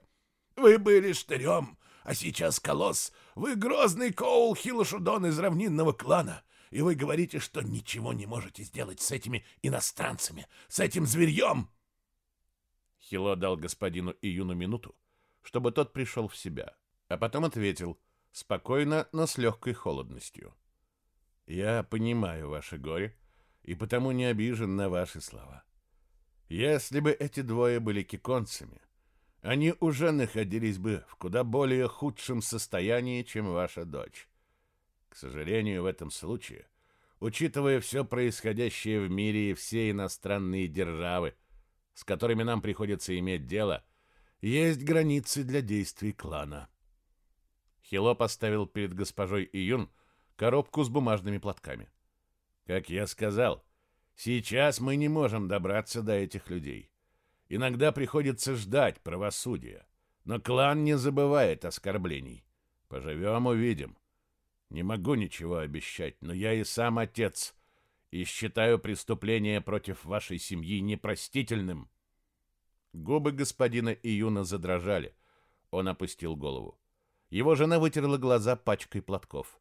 Вы были штырем, а сейчас колосс. Вы грозный Коул Хилошудон из равнинного клана. И вы говорите, что ничего не можете сделать с этими иностранцами, с этим зверьем!» Хило дал господину Июну минуту, чтобы тот пришел в себя, а потом ответил, спокойно, но с легкой холодностью. «Я понимаю ваше горе и потому не обижен на ваши слова. Если бы эти двое были киконцами, они уже находились бы в куда более худшем состоянии, чем ваша дочь. К сожалению, в этом случае, учитывая все происходящее в мире и все иностранные державы, с которыми нам приходится иметь дело, есть границы для действий клана. Хило поставил перед госпожой Июн коробку с бумажными платками. Как я сказал, сейчас мы не можем добраться до этих людей. Иногда приходится ждать правосудия. Но клан не забывает оскорблений. Поживем, увидим. Не могу ничего обещать, но я и сам отец, и считаю преступление против вашей семьи непростительным. Губы господина Июна задрожали. Он опустил голову. Его жена вытерла глаза пачкой платков.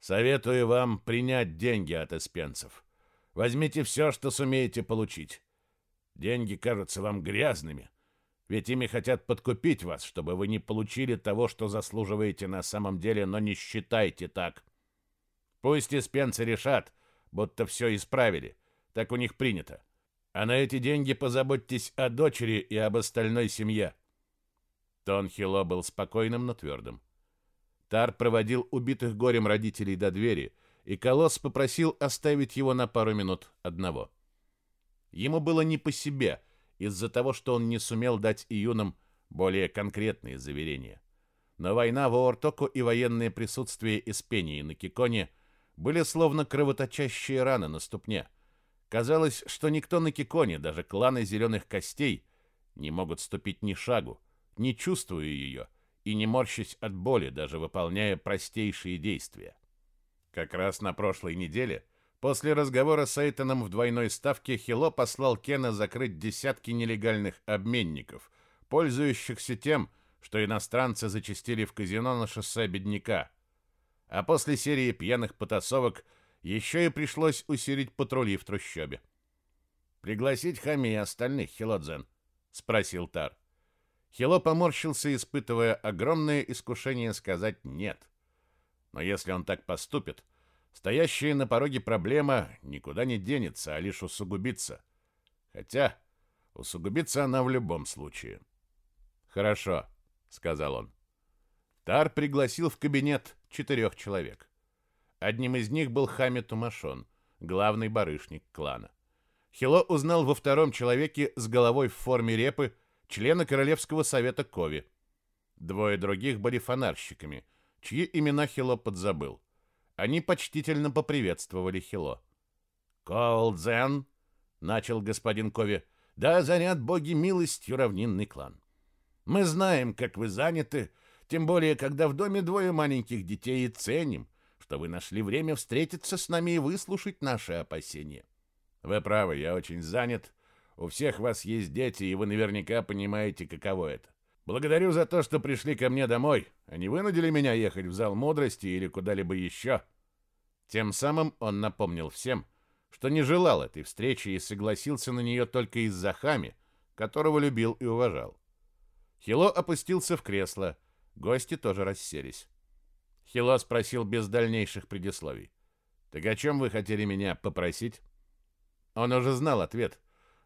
«Советую вам принять деньги от эспенцев. Возьмите все, что сумеете получить. Деньги кажутся вам грязными, ведь ими хотят подкупить вас, чтобы вы не получили того, что заслуживаете на самом деле, но не считайте так. Пусть испенцы решат, будто все исправили, так у них принято. А на эти деньги позаботьтесь о дочери и об остальной семье. Тон Хило был спокойным, но твердым. Тар проводил убитых горем родителей до двери, и Колосс попросил оставить его на пару минут одного. — Ему было не по себе из-за того, что он не сумел дать июнам более конкретные заверения. Но война в Оортоку и военное присутствие Испении на Киконе были словно кровоточащие раны на ступне. Казалось, что никто на Киконе, даже кланы Зеленых Костей, не могут ступить ни шагу, не чувствуя ее и не морщась от боли, даже выполняя простейшие действия. Как раз на прошлой неделе – После разговора с Эйтоном в двойной ставке Хило послал Кена закрыть десятки нелегальных обменников, пользующихся тем, что иностранцы зачастили в казино на шоссе Бедняка. А после серии пьяных потасовок еще и пришлось усилить патрули в трущобе. «Пригласить Хами и остальных, Хилодзен?» — спросил Тар. Хило поморщился, испытывая огромное искушение сказать «нет». Но если он так поступит, стоящая на пороге проблема никуда не денется, а лишь усугубится. Хотя усугубится она в любом случае. «Хорошо», — сказал он. Тар пригласил в кабинет четырех человек. Одним из них был Хами Тумашон, главный барышник клана. Хило узнал во втором человеке с головой в форме репы члена Королевского совета Кови. Двое других были фонарщиками, чьи имена Хило подзабыл. Они почтительно поприветствовали Хило. «Колдзен», — начал господин Кови, — «да заряд боги милостью равнинный клан. Мы знаем, как вы заняты, тем более, когда в доме двое маленьких детей и ценим, что вы нашли время встретиться с нами и выслушать наши опасения. Вы правы, я очень занят. У всех вас есть дети, и вы наверняка понимаете, каково это. Благодарю за то, что пришли ко мне домой, а не вынудили меня ехать в зал мудрости или куда-либо еще. Тем самым он напомнил всем, что не желал этой встречи и согласился на нее только из-за Хами, которого любил и уважал. Хило опустился в кресло, гости тоже расселись. Хило спросил без дальнейших предисловий. «Так о чем вы хотели меня попросить?» Он уже знал ответ,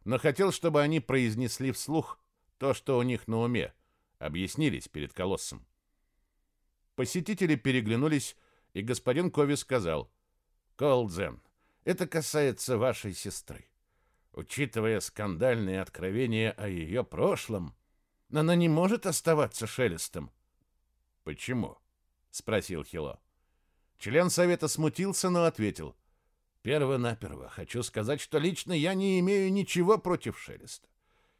но хотел, чтобы они произнесли вслух то, что у них на уме, объяснились перед колоссом. Посетители переглянулись, и господин Кови сказал, «Колдзен, это касается вашей сестры. Учитывая скандальные откровения о ее прошлом, она не может оставаться шелестом». «Почему?» — спросил Хило. Член совета смутился, но ответил, «Перво-наперво хочу сказать, что лично я не имею ничего против шелеста.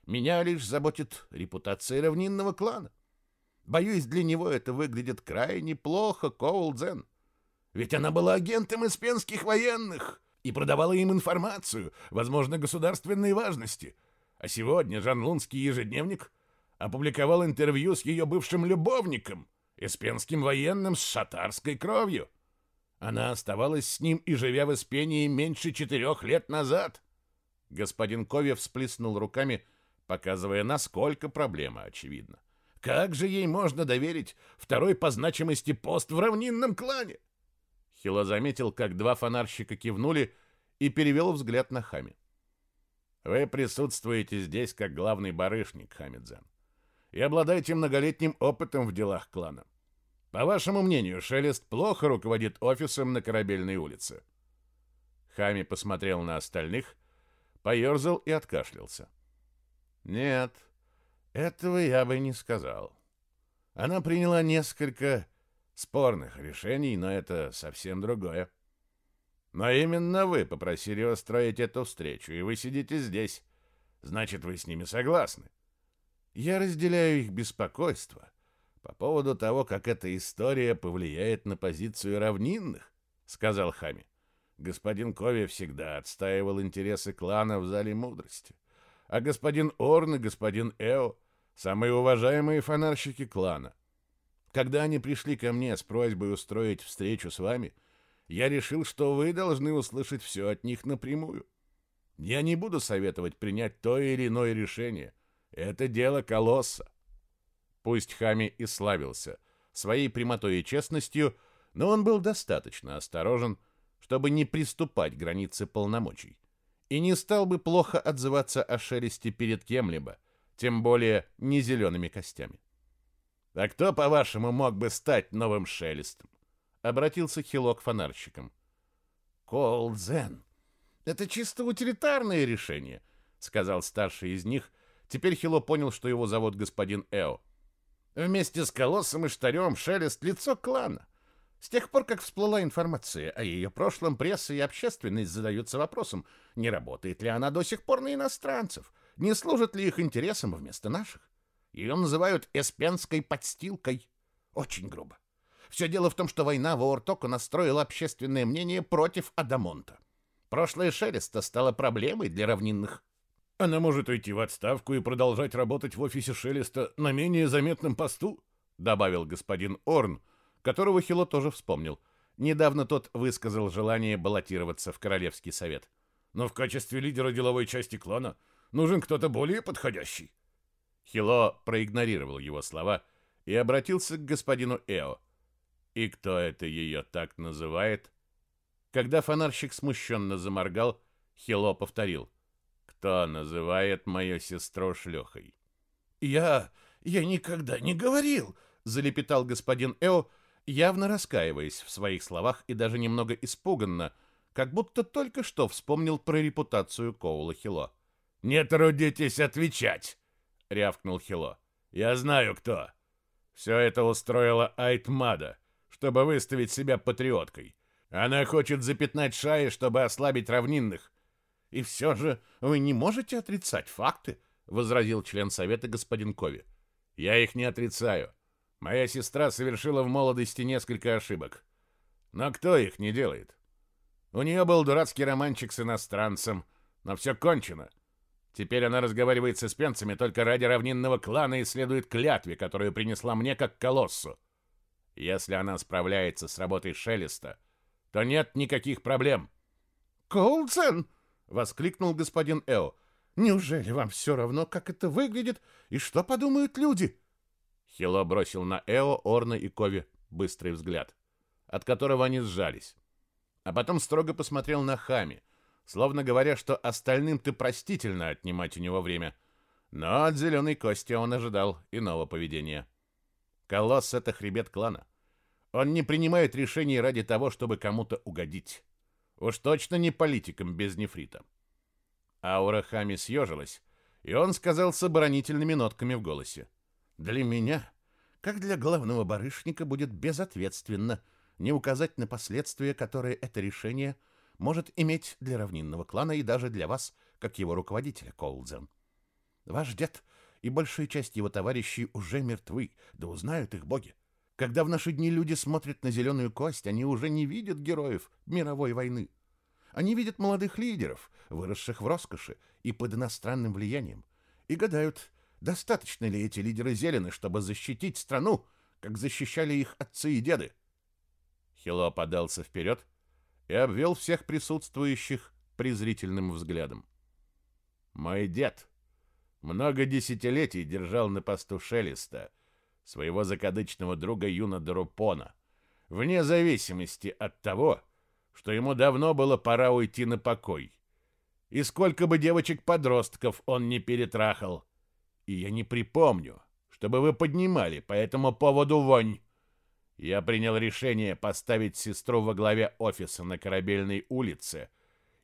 Меня лишь заботит репутация равнинного клана. Боюсь, для него это выглядит крайне плохо, Коулдзен. Ведь она была агентом испенских военных и продавала им информацию, возможно, государственной важности. А сегодня Жан Лунский ежедневник опубликовал интервью с ее бывшим любовником, испенским военным с шатарской кровью. Она оставалась с ним и живя в Испении меньше четырех лет назад. Господин Ковев всплеснул руками, показывая, насколько проблема очевидна. Как же ей можно доверить второй по значимости пост в равнинном клане? Хило заметил, как два фонарщика кивнули и перевел взгляд на Хами. Вы присутствуете здесь как главный барышник, Хамидзан, и обладаете многолетним опытом в делах клана. По вашему мнению, Шелест плохо руководит офисом на Корабельной улице? Хами посмотрел на остальных, поерзал и откашлялся. — нет, этого я бы не сказал. Она приняла несколько спорных решений, но это совсем другое. Но именно вы попросили устроить эту встречу, и вы сидите здесь. Значит, вы с ними согласны. Я разделяю их беспокойство по поводу того, как эта история повлияет на позицию равнинных, сказал Хами. Господин Кови всегда отстаивал интересы клана в зале мудрости а господин Орн и господин Эо — самые уважаемые фонарщики клана. Когда они пришли ко мне с просьбой устроить встречу с вами, я решил, что вы должны услышать все от них напрямую. Я не буду советовать принять то или иное решение. Это дело колосса. Пусть Хами и славился своей прямотой и честностью, но он был достаточно осторожен, чтобы не приступать к границе полномочий и не стал бы плохо отзываться о шелесте перед кем-либо, тем более не зелеными костями. «А кто, по-вашему, мог бы стать новым шелестом?» — обратился Хило к фонарщикам. «Колдзен. Это чисто утилитарное решение», — сказал старший из них. Теперь Хило понял, что его зовут господин Эо. «Вместе с Колоссом и Штарем Шелест — лицо клана. С тех пор, как всплыла информация о ее прошлом, пресса и общественность задаются вопросом, не работает ли она до сих пор на иностранцев, не служит ли их интересам вместо наших. Ее называют эспенской подстилкой. Очень грубо. Все дело в том, что война в Оортоку настроила общественное мнение против Адамонта. Прошлое Шелеста стало проблемой для равнинных. Она может уйти в отставку и продолжать работать в офисе Шелеста на менее заметном посту, добавил господин Орн, которого Хило тоже вспомнил. Недавно тот высказал желание баллотироваться в Королевский совет. Но в качестве лидера деловой части клана нужен кто-то более подходящий. Хило проигнорировал его слова и обратился к господину Эо. «И кто это ее так называет?» Когда фонарщик смущенно заморгал, Хило повторил. «Кто называет мою сестру шлюхой?» «Я... я никогда не говорил!» — залепетал господин Эо, явно раскаиваясь в своих словах и даже немного испуганно, как будто только что вспомнил про репутацию Коула Хило. «Не трудитесь отвечать!» — рявкнул Хило. «Я знаю, кто. Все это устроила Айтмада, чтобы выставить себя патриоткой. Она хочет запятнать Шаи, чтобы ослабить равнинных. И все же вы не можете отрицать факты, — возразил член совета господин Кови. Я их не отрицаю. Моя сестра совершила в молодости несколько ошибок. Но кто их не делает? У нее был дурацкий романчик с иностранцем, но все кончено. Теперь она разговаривает с испенцами только ради равнинного клана и следует клятве, которую принесла мне как колоссу. Если она справляется с работой Шелеста, то нет никаких проблем. «Коулсен!» — воскликнул господин Эо. «Неужели вам все равно, как это выглядит и что подумают люди?» Хило бросил на Эо, Орна и Кови быстрый взгляд, от которого они сжались. А потом строго посмотрел на Хами, словно говоря, что остальным-то простительно отнимать у него время. Но от зеленой кости он ожидал иного поведения. Колосс — это хребет клана. Он не принимает решений ради того, чтобы кому-то угодить. Уж точно не политикам без нефрита. Аура Хами съежилась, и он сказал с оборонительными нотками в голосе. «Для меня, как для главного барышника, будет безответственно не указать на последствия, которые это решение — может иметь для равнинного клана и даже для вас, как его руководителя, Колдзен. Ваш дед и большая часть его товарищей уже мертвы, да узнают их боги. Когда в наши дни люди смотрят на зеленую кость, они уже не видят героев мировой войны. Они видят молодых лидеров, выросших в роскоши и под иностранным влиянием, и гадают, достаточно ли эти лидеры зелены, чтобы защитить страну, как защищали их отцы и деды. Хило подался вперед, и обвел всех присутствующих презрительным взглядом. Мой дед много десятилетий держал на посту Шелеста, своего закадычного друга Юна Дарупона, вне зависимости от того, что ему давно было пора уйти на покой. И сколько бы девочек-подростков он не перетрахал. И я не припомню, чтобы вы поднимали по этому поводу вонь. Я принял решение поставить сестру во главе офиса на Корабельной улице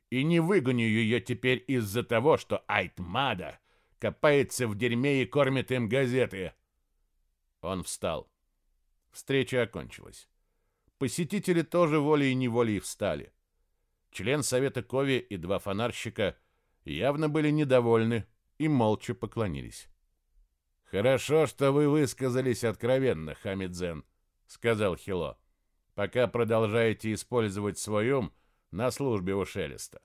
и не выгоню ее теперь из-за того, что Айтмада копается в дерьме и кормит им газеты. Он встал. Встреча окончилась. Посетители тоже волей-неволей встали. Член совета Кови и два фонарщика явно были недовольны и молча поклонились. «Хорошо, что вы высказались откровенно, Хамидзен», сказал Хило. Пока продолжаете использовать свой ум на службе у Шелеста.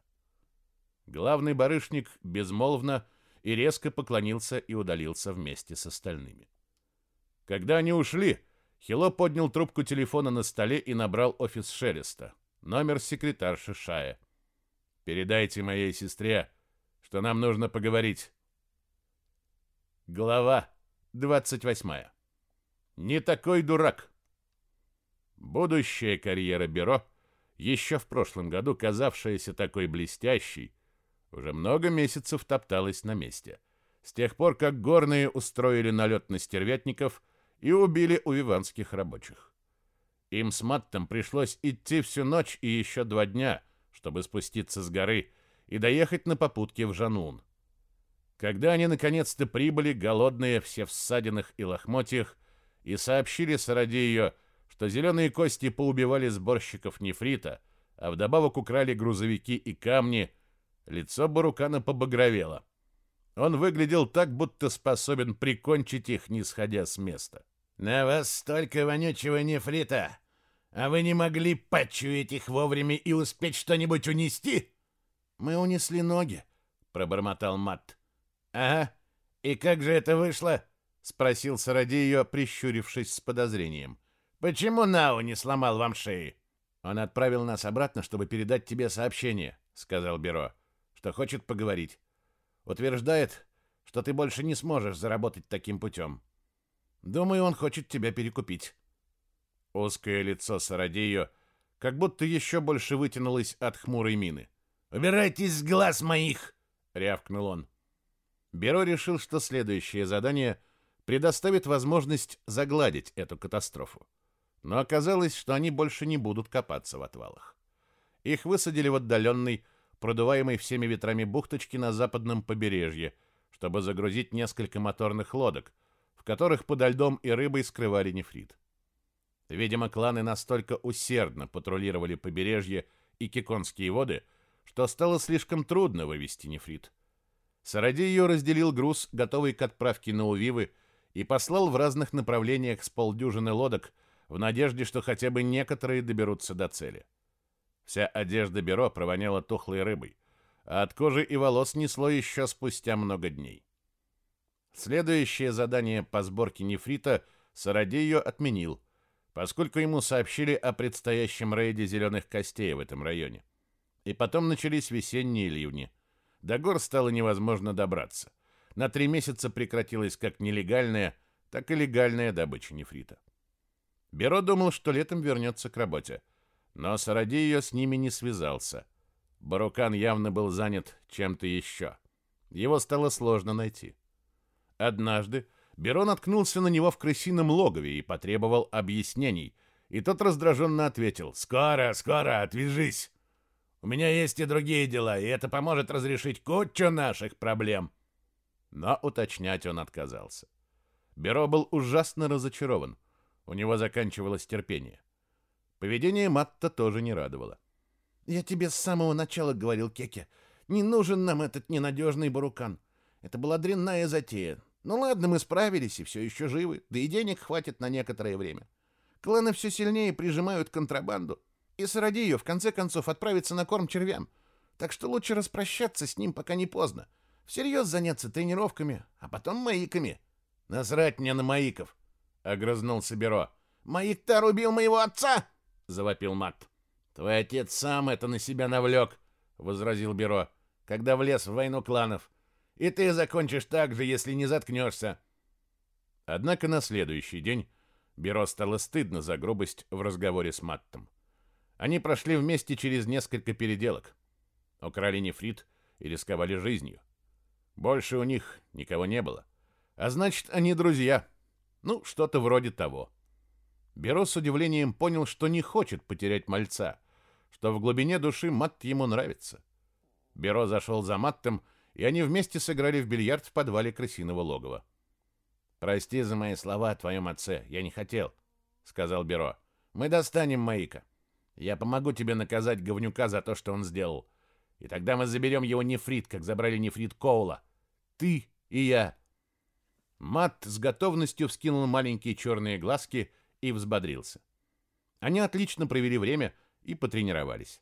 Главный барышник безмолвно и резко поклонился и удалился вместе с остальными. Когда они ушли, Хило поднял трубку телефона на столе и набрал офис Шелеста, номер секретарши Шая. «Передайте моей сестре, что нам нужно поговорить». Глава 28. Не такой дурак. Будущая карьера Бюро, еще в прошлом году казавшаяся такой блестящей, уже много месяцев топталась на месте. С тех пор, как горные устроили налет на стервятников и убили увиванских рабочих. Им с Маттом пришлось идти всю ночь и еще два дня, чтобы спуститься с горы и доехать на попутке в Жанун. Когда они наконец-то прибыли, голодные, все в ссадинах и лохмотьях, и сообщили Саради ее, что зеленые кости поубивали сборщиков нефрита, а вдобавок украли грузовики и камни, лицо Барукана побагровело. Он выглядел так, будто способен прикончить их, не сходя с места. «На вас столько вонючего нефрита! А вы не могли почуять их вовремя и успеть что-нибудь унести?» «Мы унесли ноги», — пробормотал Матт. «Ага. И как же это вышло?» — спросил Саради ее, прищурившись с подозрением. Почему Нау не сломал вам шеи? Он отправил нас обратно, чтобы передать тебе сообщение, сказал Беро, что хочет поговорить. Утверждает, что ты больше не сможешь заработать таким путем. Думаю, он хочет тебя перекупить». Узкое лицо Сарадею как будто еще больше вытянулось от хмурой мины. «Убирайтесь с глаз моих!» — рявкнул он. Беро решил, что следующее задание предоставит возможность загладить эту катастрофу. Но оказалось, что они больше не будут копаться в отвалах. Их высадили в отдаленной, продуваемой всеми ветрами бухточке на западном побережье, чтобы загрузить несколько моторных лодок, которых подо льдом и рыбой скрывали нефрит. Видимо, кланы настолько усердно патрулировали побережье и Киконские воды, что стало слишком трудно вывести нефрит. Сарадио разделил груз, готовый к отправке на Увивы, и послал в разных направлениях с полдюжины лодок в надежде, что хотя бы некоторые доберутся до цели. Вся одежда Беро провоняла тухлой рыбой, а от кожи и волос несло еще спустя много дней. Следующее задание по сборке нефрита Сарадио отменил, поскольку ему сообщили о предстоящем рейде зеленых костей в этом районе. И потом начались весенние ливни. До гор стало невозможно добраться. На три месяца прекратилась как нелегальная, так и легальная добыча нефрита. Беро думал, что летом вернется к работе, но Сарадио с ними не связался. Барукан явно был занят чем-то еще. Его стало сложно найти. Однажды Берон наткнулся на него в крысином логове и потребовал объяснений, и тот раздраженно ответил «Скоро, скоро, отвяжись! У меня есть и другие дела, и это поможет разрешить кучу наших проблем!» Но уточнять он отказался. Беро был ужасно разочарован. У него заканчивалось терпение. Поведение Матта тоже не радовало. «Я тебе с самого начала говорил, Кеке, не нужен нам этот ненадежный барукан. Это была дрянная затея. Ну ладно, мы справились и все еще живы, да и денег хватит на некоторое время. Кланы все сильнее прижимают контрабанду, и сради ее, в конце концов, отправиться на корм червям. Так что лучше распрощаться с ним, пока не поздно. Всерьез заняться тренировками, а потом маиками. Насрать мне на маиков, — огрызнулся Беро. Маик-тар убил моего отца! — завопил Мат. Твой отец сам это на себя навлек, — возразил Беро, — когда влез в войну кланов. И ты закончишь так же, если не заткнешься. Однако на следующий день Беро стало стыдно за грубость в разговоре с Маттом. Они прошли вместе через несколько переделок. Украли нефрит и рисковали жизнью. Больше у них никого не было. А значит, они друзья. Ну, что-то вроде того. Беро с удивлением понял, что не хочет потерять мальца, что в глубине души Матт ему нравится. Беро зашел за Маттом и они вместе сыграли в бильярд в подвале крысиного логова. «Прости за мои слова о твоем отце, я не хотел», — сказал Беро. «Мы достанем Маика. Я помогу тебе наказать говнюка за то, что он сделал. И тогда мы заберем его нефрит, как забрали нефрит Коула. Ты и я». Мат с готовностью вскинул маленькие черные глазки и взбодрился. Они отлично провели время и потренировались.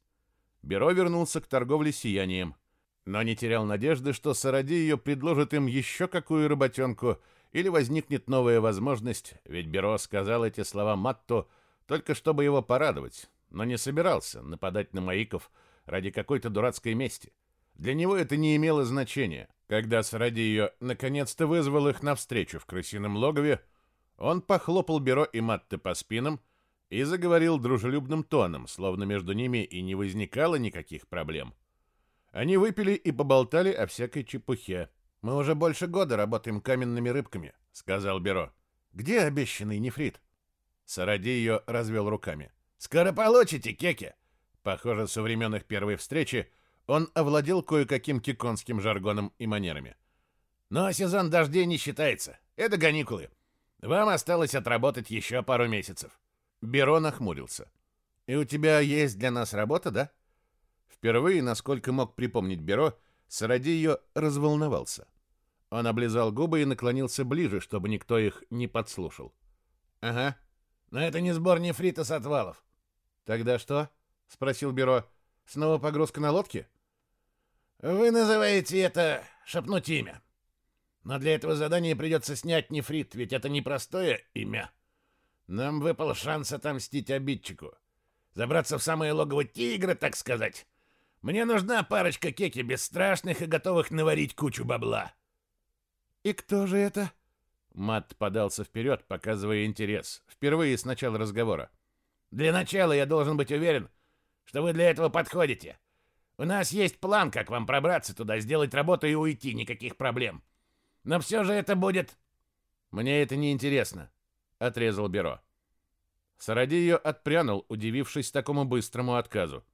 Беро вернулся к торговле сиянием — но не терял надежды, что Саради ее предложит им еще какую работенку или возникнет новая возможность, ведь Беро сказал эти слова Матто только чтобы его порадовать, но не собирался нападать на Маиков ради какой-то дурацкой мести. Для него это не имело значения. Когда Саради ее наконец-то вызвал их навстречу в крысином логове, он похлопал Беро и Матте по спинам и заговорил дружелюбным тоном, словно между ними и не возникало никаких проблем. Они выпили и поболтали о всякой чепухе. «Мы уже больше года работаем каменными рыбками», — сказал Беро. «Где обещанный нефрит?» Саради ее развел руками. «Скоро получите, кеке!» Похоже, со времен их первой встречи он овладел кое-каким киконским жаргоном и манерами. «Но сезон дождей не считается. Это каникулы. Вам осталось отработать еще пару месяцев». Беро нахмурился. «И у тебя есть для нас работа, да?» Впервые, насколько мог припомнить Беро, Сарадио разволновался. Он облизал губы и наклонился ближе, чтобы никто их не подслушал. «Ага. Но это не сбор нефрита с отвалов». «Тогда что?» — спросил Беро. «Снова погрузка на лодке?» «Вы называете это шепнуть имя. Но для этого задания придется снять нефрит, ведь это непростое имя. Нам выпал шанс отомстить обидчику. Забраться в самое логово тигра, так сказать. Мне нужна парочка кеки бесстрашных и готовых наварить кучу бабла. «И кто же это?» Мат подался вперед, показывая интерес, впервые с начала разговора. «Для начала я должен быть уверен, что вы для этого подходите. У нас есть план, как вам пробраться туда, сделать работу и уйти, никаких проблем. Но все же это будет...» «Мне это не интересно», — отрезал Беро. Сарадио отпрянул, удивившись такому быстрому отказу.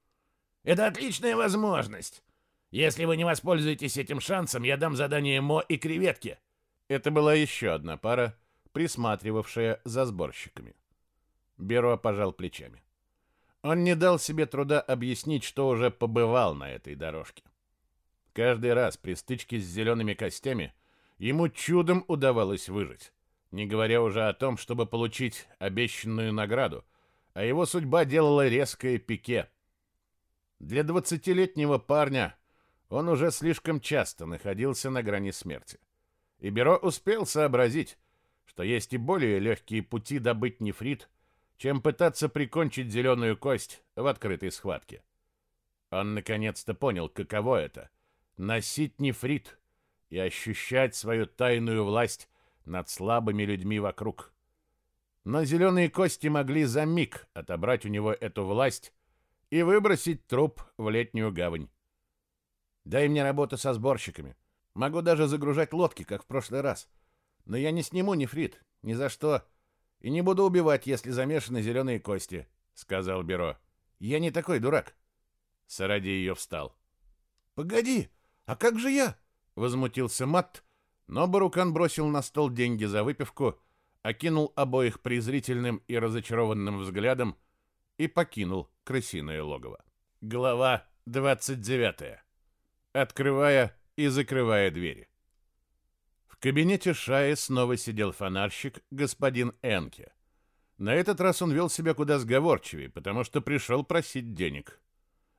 «Это отличная возможность. Если вы не воспользуетесь этим шансом, я дам задание Мо и креветке». Это была еще одна пара, присматривавшая за сборщиками. Беро пожал плечами. Он не дал себе труда объяснить, что уже побывал на этой дорожке. Каждый раз при стычке с зелеными костями ему чудом удавалось выжить, не говоря уже о том, чтобы получить обещанную награду, а его судьба делала резкое пике. Для двадцатилетнего парня он уже слишком часто находился на грани смерти. И Беро успел сообразить, что есть и более легкие пути добыть нефрит, чем пытаться прикончить зеленую кость в открытой схватке. Он наконец-то понял, каково это — носить нефрит и ощущать свою тайную власть над слабыми людьми вокруг. Но зеленые кости могли за миг отобрать у него эту власть и выбросить труп в летнюю гавань. «Дай мне работу со сборщиками. Могу даже загружать лодки, как в прошлый раз. Но я не сниму нефрит, ни за что. И не буду убивать, если замешаны зеленые кости, сказал Беро. Я не такой дурак. Саради ее встал. Погоди, а как же я? возмутился Матт, но Барукан бросил на стол деньги за выпивку, окинул обоих презрительным и разочарованным взглядом и покинул крысиное логово. Глава 29. Открывая и закрывая двери. В кабинете Шаи снова сидел фонарщик господин Энке. На этот раз он вел себя куда сговорчивее, потому что пришел просить денег.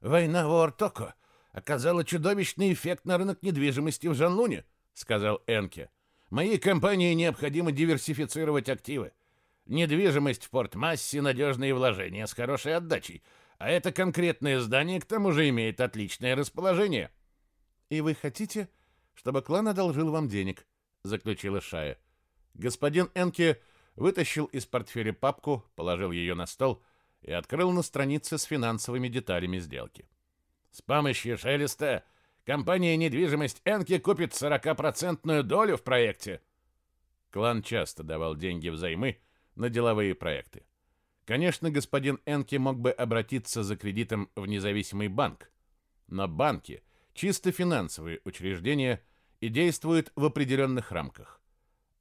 «Война в Ортоко оказала чудовищный эффект на рынок недвижимости в Жанлуне», — сказал Энке. «Моей компании необходимо диверсифицировать активы. Недвижимость в Порт-Массе — надежные вложения с хорошей отдачей, а это конкретное здание к тому же имеет отличное расположение». «И вы хотите, чтобы клан одолжил вам денег?» — заключила Шая. Господин Энке вытащил из портфеля папку, положил ее на стол и открыл на странице с финансовыми деталями сделки. «С помощью Шелеста компания «Недвижимость Энке» купит 40-процентную долю в проекте». Клан часто давал деньги взаймы на деловые проекты. Конечно, господин Энке мог бы обратиться за кредитом в независимый банк, но банки — чисто финансовые учреждения и действуют в определенных рамках.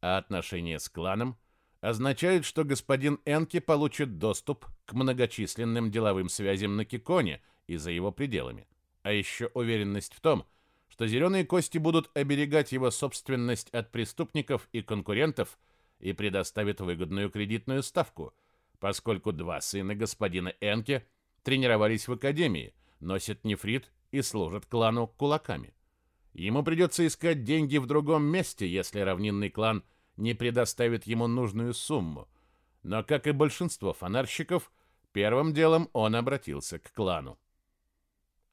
А отношения с кланом означают, что господин Энки получит доступ к многочисленным деловым связям на Киконе и за его пределами. А еще уверенность в том, что зеленые кости будут оберегать его собственность от преступников и конкурентов и предоставят выгодную кредитную ставку, поскольку два сына господина Энке тренировались в академии, носят нефрит и служит клану кулаками. Ему придется искать деньги в другом месте, если равнинный клан не предоставит ему нужную сумму. Но, как и большинство фонарщиков, первым делом он обратился к клану.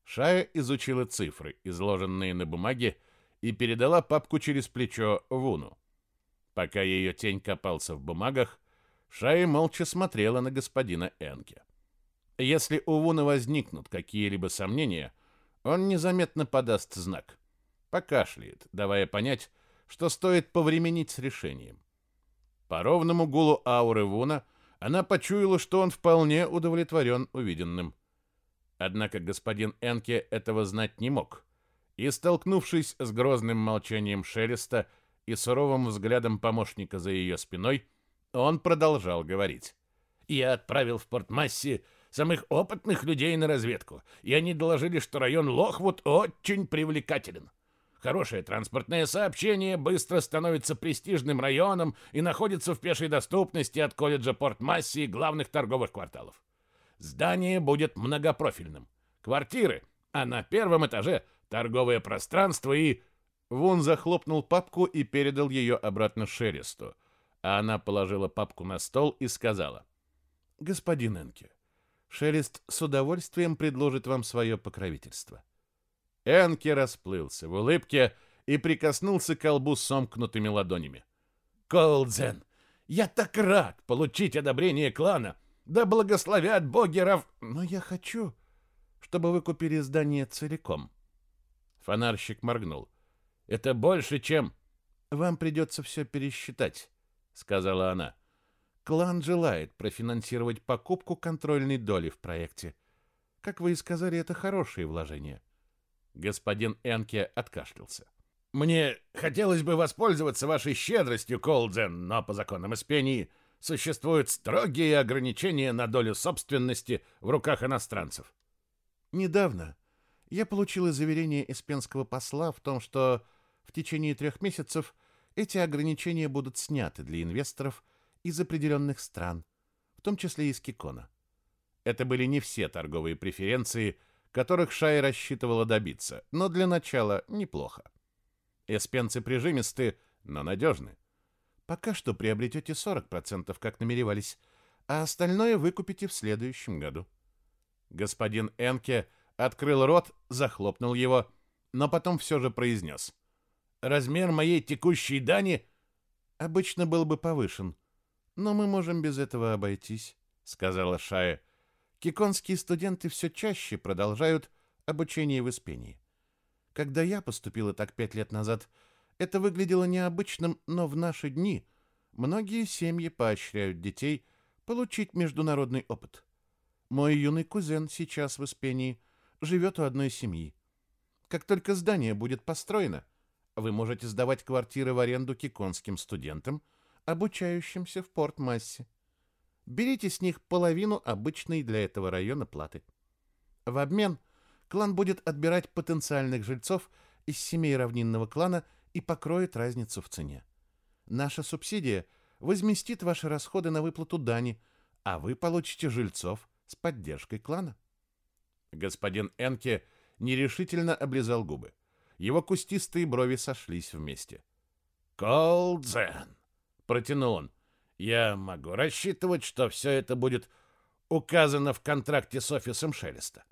Шая изучила цифры, изложенные на бумаге, и передала папку через плечо Вуну. Пока ее тень копался в бумагах, Шая молча смотрела на господина Энке. Если у Вуна возникнут какие-либо сомнения – он незаметно подаст знак. Покашляет, давая понять, что стоит повременить с решением. По ровному гулу ауры Вуна она почуяла, что он вполне удовлетворен увиденным. Однако господин Энке этого знать не мог. И, столкнувшись с грозным молчанием Шелеста и суровым взглядом помощника за ее спиной, он продолжал говорить. «Я отправил в Порт-Масси самых опытных людей на разведку, и они доложили, что район Лохвуд очень привлекателен. Хорошее транспортное сообщение быстро становится престижным районом и находится в пешей доступности от колледжа Порт-Масси и главных торговых кварталов. Здание будет многопрофильным. Квартиры, а на первом этаже торговое пространство и... Вон захлопнул папку и передал ее обратно Шересту, а она положила папку на стол и сказала. «Господин Энке, Шелест с удовольствием предложит вам свое покровительство. Энки расплылся в улыбке и прикоснулся к колбу сомкнутыми ладонями. «Колдзен, я так рад получить одобрение клана! Да благословят боги Рав... Но я хочу, чтобы вы купили здание целиком». Фонарщик моргнул. «Это больше, чем...» «Вам придется все пересчитать», — сказала она. «Клан желает профинансировать покупку контрольной доли в проекте. Как вы и сказали, это хорошее вложение». Господин Энке откашлялся. «Мне хотелось бы воспользоваться вашей щедростью, Колдзен, но по законам Испении существуют строгие ограничения на долю собственности в руках иностранцев». «Недавно я получила заверение испенского посла в том, что в течение трех месяцев эти ограничения будут сняты для инвесторов из определенных стран, в том числе из Кикона. Это были не все торговые преференции, которых Шай рассчитывала добиться, но для начала неплохо. Эспенцы прижимисты, но надежны. Пока что приобретете 40%, как намеревались, а остальное выкупите в следующем году. Господин Энке открыл рот, захлопнул его, но потом все же произнес. «Размер моей текущей дани обычно был бы повышен, но мы можем без этого обойтись», — сказала Шая. «Киконские студенты все чаще продолжают обучение в Испении. Когда я поступила так пять лет назад, это выглядело необычным, но в наши дни многие семьи поощряют детей получить международный опыт. Мой юный кузен сейчас в Испении живет у одной семьи. Как только здание будет построено, вы можете сдавать квартиры в аренду киконским студентам, обучающимся в Порт-Массе. Берите с них половину обычной для этого района платы. В обмен клан будет отбирать потенциальных жильцов из семей равнинного клана и покроет разницу в цене. Наша субсидия возместит ваши расходы на выплату дани, а вы получите жильцов с поддержкой клана. Господин Энке нерешительно облизал губы. Его кустистые брови сошлись вместе. «Колдзен!» — протянул он. «Я могу рассчитывать, что все это будет указано в контракте с офисом Шелеста».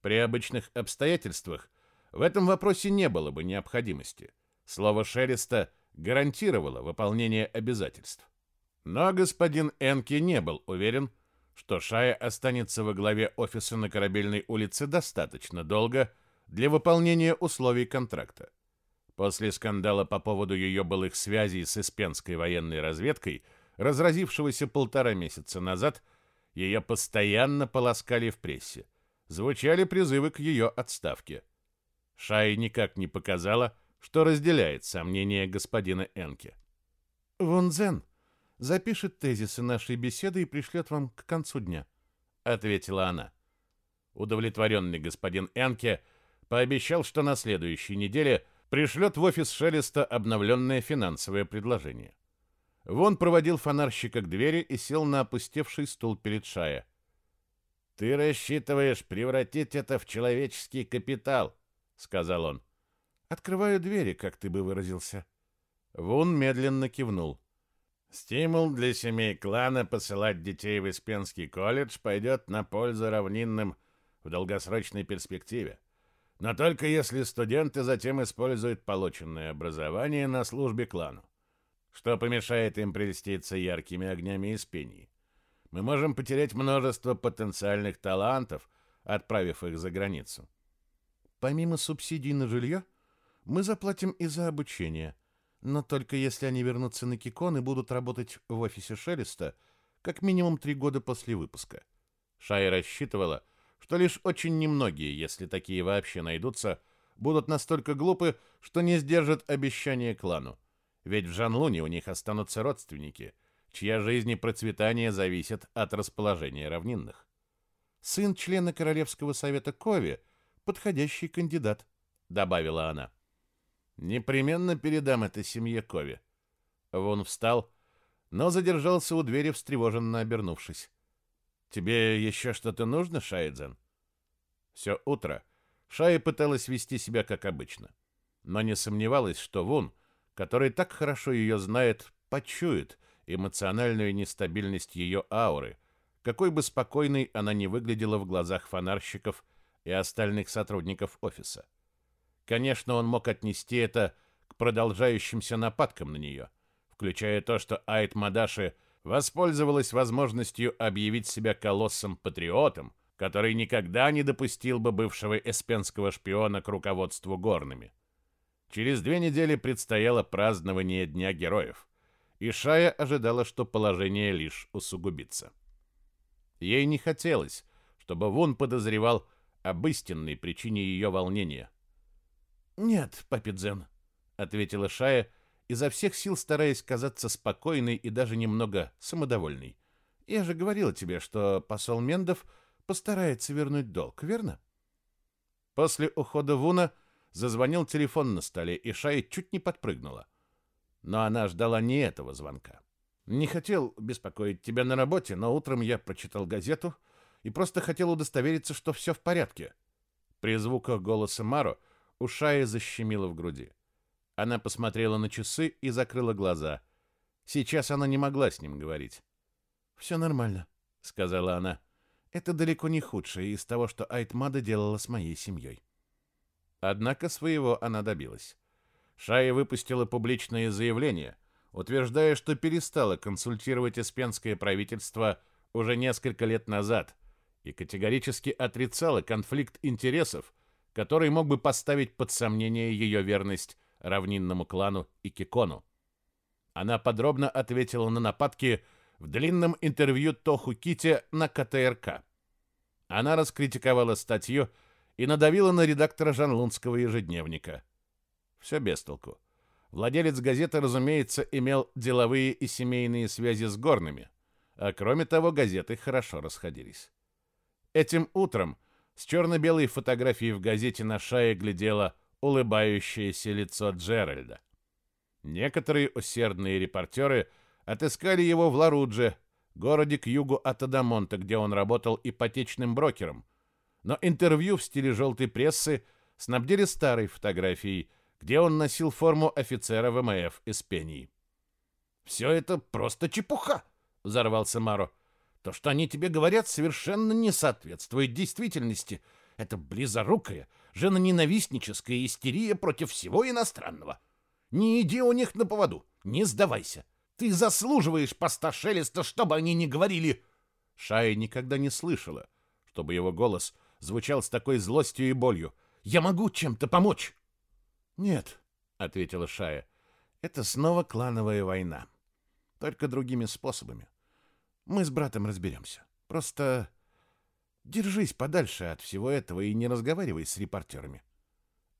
При обычных обстоятельствах в этом вопросе не было бы необходимости. Слово Шелеста гарантировало выполнение обязательств. Но господин Энки не был уверен, что Шая останется во главе офиса на Корабельной улице достаточно долго для выполнения условий контракта. После скандала по поводу ее былых связей с Испенской военной разведкой, разразившегося полтора месяца назад, ее постоянно полоскали в прессе звучали призывы к ее отставке. Шай никак не показала, что разделяет сомнения господина Энке. «Вон Зен запишет тезисы нашей беседы и пришлет вам к концу дня», — ответила она. Удовлетворенный господин Энке пообещал, что на следующей неделе пришлет в офис Шелеста обновленное финансовое предложение. Вон проводил фонарщика к двери и сел на опустевший стул перед Шая. «Ты рассчитываешь превратить это в человеческий капитал», — сказал он. «Открываю двери, как ты бы выразился». Вун медленно кивнул. «Стимул для семей клана посылать детей в Испенский колледж пойдет на пользу равнинным в долгосрочной перспективе. Но только если студенты затем используют полученное образование на службе клану, что помешает им прельститься яркими огнями Испении мы можем потерять множество потенциальных талантов, отправив их за границу. Помимо субсидий на жилье, мы заплатим и за обучение, но только если они вернутся на Кикон и будут работать в офисе Шелеста как минимум три года после выпуска. Шай рассчитывала, что лишь очень немногие, если такие вообще найдутся, будут настолько глупы, что не сдержат обещания клану. Ведь в Жанлуне у них останутся родственники – чья жизнь и процветание зависят от расположения равнинных. Сын члена Королевского совета Кови — подходящий кандидат, — добавила она. Непременно передам это семье Кови. Вон встал, но задержался у двери, встревоженно обернувшись. «Тебе еще что-то нужно, Шайдзен?» Все утро Шая пыталась вести себя как обычно, но не сомневалась, что Вун, который так хорошо ее знает, почует — эмоциональную нестабильность ее ауры, какой бы спокойной она ни выглядела в глазах фонарщиков и остальных сотрудников офиса. Конечно, он мог отнести это к продолжающимся нападкам на нее, включая то, что Айт Мадаши воспользовалась возможностью объявить себя колоссом-патриотом, который никогда не допустил бы бывшего эспенского шпиона к руководству горными. Через две недели предстояло празднование Дня Героев, и Шая ожидала, что положение лишь усугубится. Ей не хотелось, чтобы Вун подозревал об истинной причине ее волнения. «Нет, Папидзен», — ответила Шая, изо всех сил стараясь казаться спокойной и даже немного самодовольной. «Я же говорила тебе, что посол Мендов постарается вернуть долг, верно?» После ухода Вуна зазвонил телефон на столе, и Шая чуть не подпрыгнула. Но она ждала не этого звонка. «Не хотел беспокоить тебя на работе, но утром я прочитал газету и просто хотел удостовериться, что все в порядке». При звуках голоса Маро у Шаи защемило в груди. Она посмотрела на часы и закрыла глаза. Сейчас она не могла с ним говорить. «Все нормально», — сказала она. «Это далеко не худшее из того, что Айтмада делала с моей семьей». Однако своего она добилась. Шая выпустила публичное заявление, утверждая, что перестала консультировать Испенское правительство уже несколько лет назад и категорически отрицала конфликт интересов, который мог бы поставить под сомнение ее верность равнинному клану и Кикону. Она подробно ответила на нападки в длинном интервью Тоху Ките на КТРК. Она раскритиковала статью и надавила на редактора Жанлунского ежедневника. Все без толку. Владелец газеты, разумеется, имел деловые и семейные связи с горными, а кроме того, газеты хорошо расходились. Этим утром с черно-белой фотографией в газете на шае глядело улыбающееся лицо Джеральда. Некоторые усердные репортеры отыскали его в Ларудже, городе к югу от Адамонта, где он работал ипотечным брокером, но интервью в стиле желтой прессы снабдили старой фотографией, где он носил форму офицера ВМФ из Пении. «Все это просто чепуха!» — взорвался Маро. «То, что они тебе говорят, совершенно не соответствует действительности. Это близорукая, женоненавистническая истерия против всего иностранного. Не иди у них на поводу, не сдавайся. Ты заслуживаешь поста Шелеста, чтобы они не говорили...» Шая никогда не слышала, чтобы его голос звучал с такой злостью и болью. «Я могу чем-то помочь!» «Нет», — ответила Шая, — «это снова клановая война. Только другими способами. Мы с братом разберемся. Просто держись подальше от всего этого и не разговаривай с репортерами».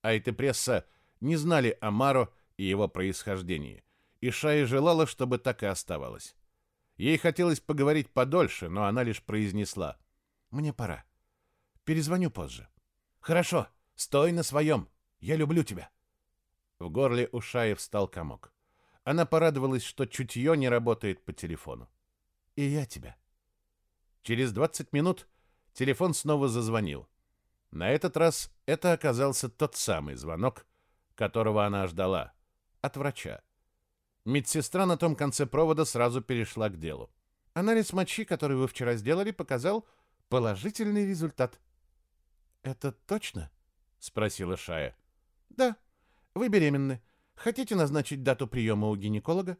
Айт и пресса не знали о Маро и его происхождении, и Шая желала, чтобы так и оставалось. Ей хотелось поговорить подольше, но она лишь произнесла. «Мне пора. Перезвоню позже. Хорошо, стой на своем. Я люблю тебя. В горле у Шаи встал комок. Она порадовалась, что чутье не работает по телефону. И я тебя. Через 20 минут телефон снова зазвонил. На этот раз это оказался тот самый звонок, которого она ждала. От врача. Медсестра на том конце провода сразу перешла к делу. Анализ мочи, который вы вчера сделали, показал положительный результат. «Это точно?» — спросила Шая. «Да. Вы беременны. Хотите назначить дату приема у гинеколога?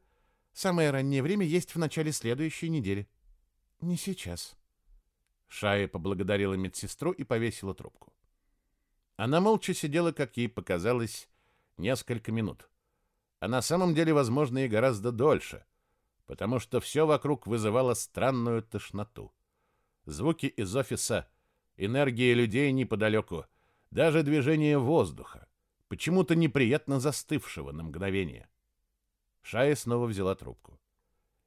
Самое раннее время есть в начале следующей недели». «Не сейчас». Шая поблагодарила медсестру и повесила трубку. Она молча сидела, как ей показалось, несколько минут. А на самом деле, возможно, и гораздо дольше, потому что все вокруг вызывало странную тошноту. Звуки из офиса — энергия людей неподалеку, даже движение воздуха, почему-то неприятно застывшего на мгновение. Шая снова взяла трубку.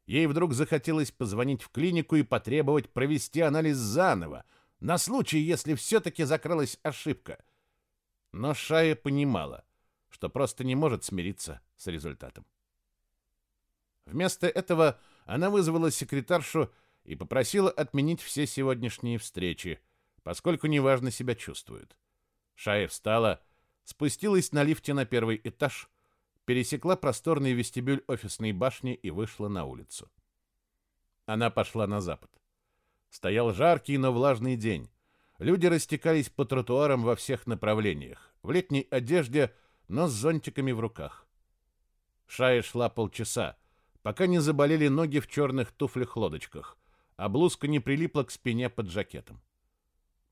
Ей вдруг захотелось позвонить в клинику и потребовать провести анализ заново, на случай, если все-таки закрылась ошибка. Но Шая понимала, что просто не может смириться с результатом. Вместо этого она вызвала секретаршу и попросила отменить все сегодняшние встречи — поскольку неважно себя чувствует. Шая встала, спустилась на лифте на первый этаж, пересекла просторный вестибюль офисной башни и вышла на улицу. Она пошла на запад. Стоял жаркий, но влажный день. Люди растекались по тротуарам во всех направлениях. в летней одежде, но с зонтиками в руках. Шая шла полчаса, пока не заболели ноги в черных туфлях-лодочках, а блузка не прилипла к спине под жакетом.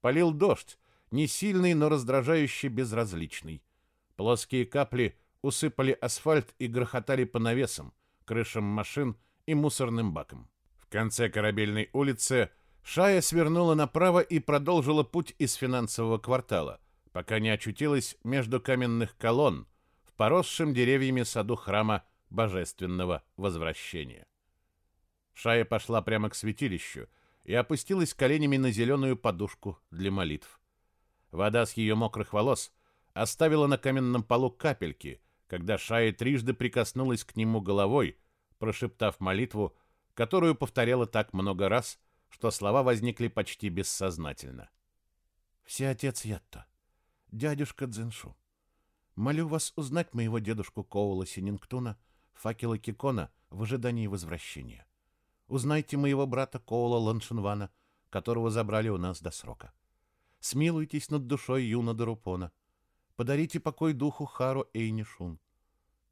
Полил дождь, не сильный, но раздражающе безразличный. Плоские капли усыпали асфальт и грохотали по навесам, крышам машин и мусорным бакам. В конце корабельной улицы Шая свернула направо и продолжила путь из финансового квартала, пока не очутилась между каменных колонн в поросшем деревьями саду храма Божественного Возвращения. Шая пошла прямо к святилищу и опустилась коленями на зеленую подушку для молитв. Вода с ее мокрых волос оставила на каменном полу капельки, когда Шая трижды прикоснулась к нему головой, прошептав молитву, которую повторяла так много раз, что слова возникли почти бессознательно. «Все отец Ятто, дядюшка Дзеншу, молю вас узнать моего дедушку Коула Синингтуна, факела Кикона, в ожидании возвращения. Узнайте моего брата Коула Ланшинвана, которого забрали у нас до срока. Смилуйтесь над душой Юна Дарупона. Подарите покой духу Хару Эйнишун.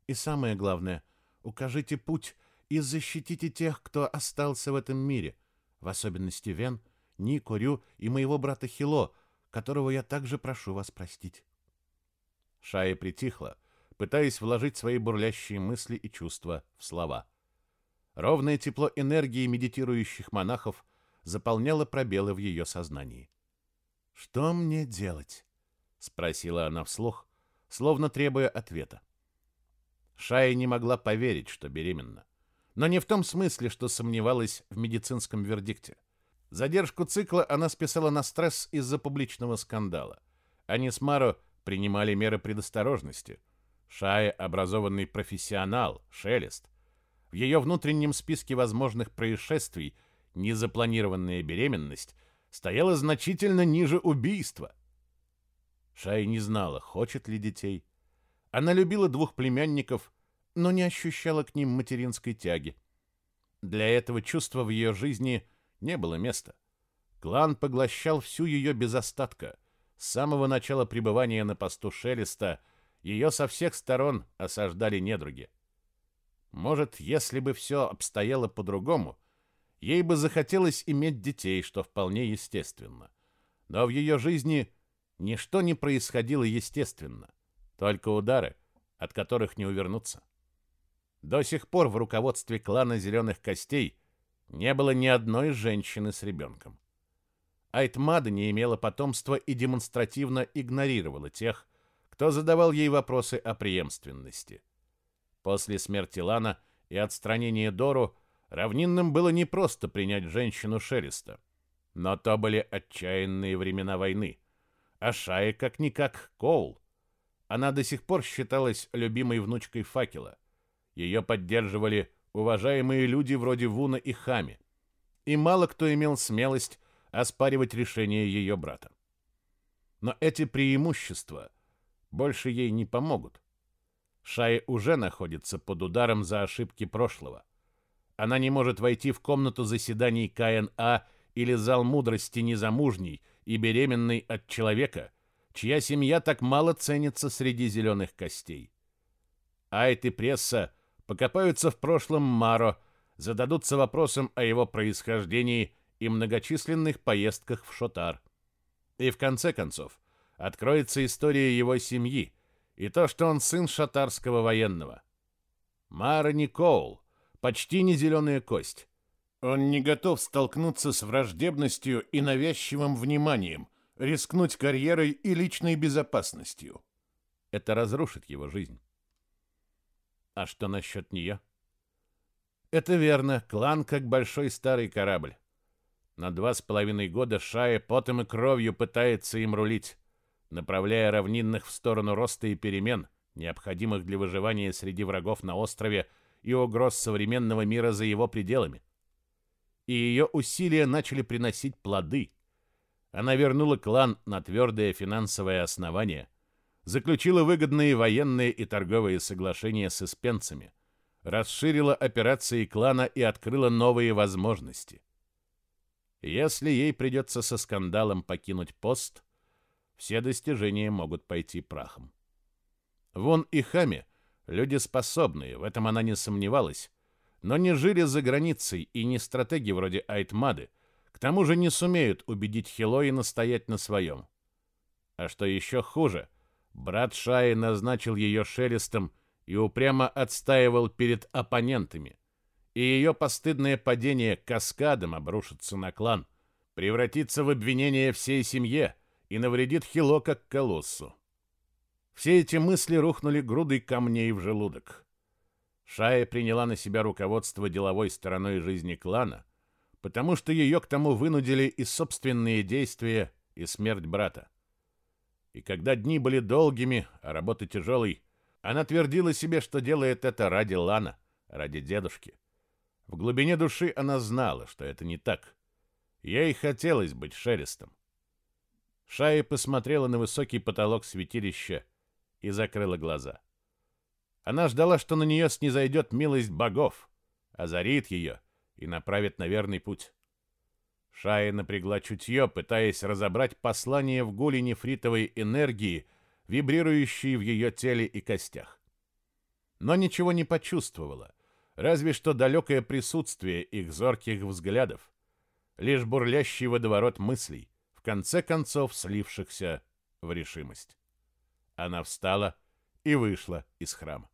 И самое главное, укажите путь и защитите тех, кто остался в этом мире, в особенности Вен, Нико, Рю и моего брата Хило, которого я также прошу вас простить. Шая притихла, пытаясь вложить свои бурлящие мысли и чувства в слова. Ровное тепло энергии медитирующих монахов заполняло пробелы в ее сознании. «Что мне делать?» — спросила она вслух, словно требуя ответа. Шая не могла поверить, что беременна. Но не в том смысле, что сомневалась в медицинском вердикте. Задержку цикла она списала на стресс из-за публичного скандала. Они с Маро принимали меры предосторожности. Шая — образованный профессионал, шелест. В ее внутреннем списке возможных происшествий незапланированная беременность стояла значительно ниже убийства. Шая не знала, хочет ли детей. Она любила двух племянников, но не ощущала к ним материнской тяги. Для этого чувства в ее жизни не было места. Клан поглощал всю ее без остатка. С самого начала пребывания на посту Шелеста ее со всех сторон осаждали недруги. Может, если бы все обстояло по-другому, ей бы захотелось иметь детей, что вполне естественно. Но в ее жизни ничто не происходило естественно, только удары, от которых не увернуться. До сих пор в руководстве клана Зеленых Костей не было ни одной женщины с ребенком. Айтмада не имела потомства и демонстративно игнорировала тех, кто задавал ей вопросы о преемственности. После смерти Лана и отстранения Дору равнинным было непросто принять женщину Шереста. Но то были отчаянные времена войны. А Шая как-никак Коул. Она до сих пор считалась любимой внучкой факела. Ее поддерживали уважаемые люди вроде Вуна и Хами. И мало кто имел смелость оспаривать решение ее брата. Но эти преимущества больше ей не помогут. Шай уже находится под ударом за ошибки прошлого. Она не может войти в комнату заседаний КНА или зал мудрости незамужней и беременной от человека, чья семья так мало ценится среди зеленых костей. Айт и пресса покопаются в прошлом Маро, зададутся вопросом о его происхождении и многочисленных поездках в Шотар. И в конце концов, откроется история его семьи, и то, что он сын шатарского военного. Мара Никол, почти не зеленая кость. Он не готов столкнуться с враждебностью и навязчивым вниманием, рискнуть карьерой и личной безопасностью. Это разрушит его жизнь. А что насчет нее? Это верно, клан как большой старый корабль. На два с половиной года Шая потом и кровью пытается им рулить направляя равнинных в сторону роста и перемен, необходимых для выживания среди врагов на острове и угроз современного мира за его пределами. И ее усилия начали приносить плоды. Она вернула клан на твердое финансовое основание, заключила выгодные военные и торговые соглашения с испенцами, расширила операции клана и открыла новые возможности. Если ей придется со скандалом покинуть пост – все достижения могут пойти прахом. Вон и Хами — люди способные, в этом она не сомневалась, но не жили за границей и не стратеги вроде Айтмады, к тому же не сумеют убедить Хилои настоять на своем. А что еще хуже, брат Шаи назначил ее шелестом и упрямо отстаивал перед оппонентами, и ее постыдное падение каскадом обрушится на клан, превратится в обвинение всей семье и навредит Хило как колоссу. Все эти мысли рухнули грудой камней в желудок. Шая приняла на себя руководство деловой стороной жизни клана, потому что ее к тому вынудили и собственные действия, и смерть брата. И когда дни были долгими, а работа тяжелой, она твердила себе, что делает это ради Лана, ради дедушки. В глубине души она знала, что это не так. Ей хотелось быть шерестом. Шая посмотрела на высокий потолок святилища и закрыла глаза. Она ждала, что на нее снизойдет милость богов, озарит ее и направит на верный путь. Шая напрягла чутье, пытаясь разобрать послание в гуле нефритовой энергии, вибрирующей в ее теле и костях. Но ничего не почувствовала, разве что далекое присутствие их зорких взглядов, лишь бурлящий водоворот мыслей, в конце концов слившихся в решимость. Она встала и вышла из храма.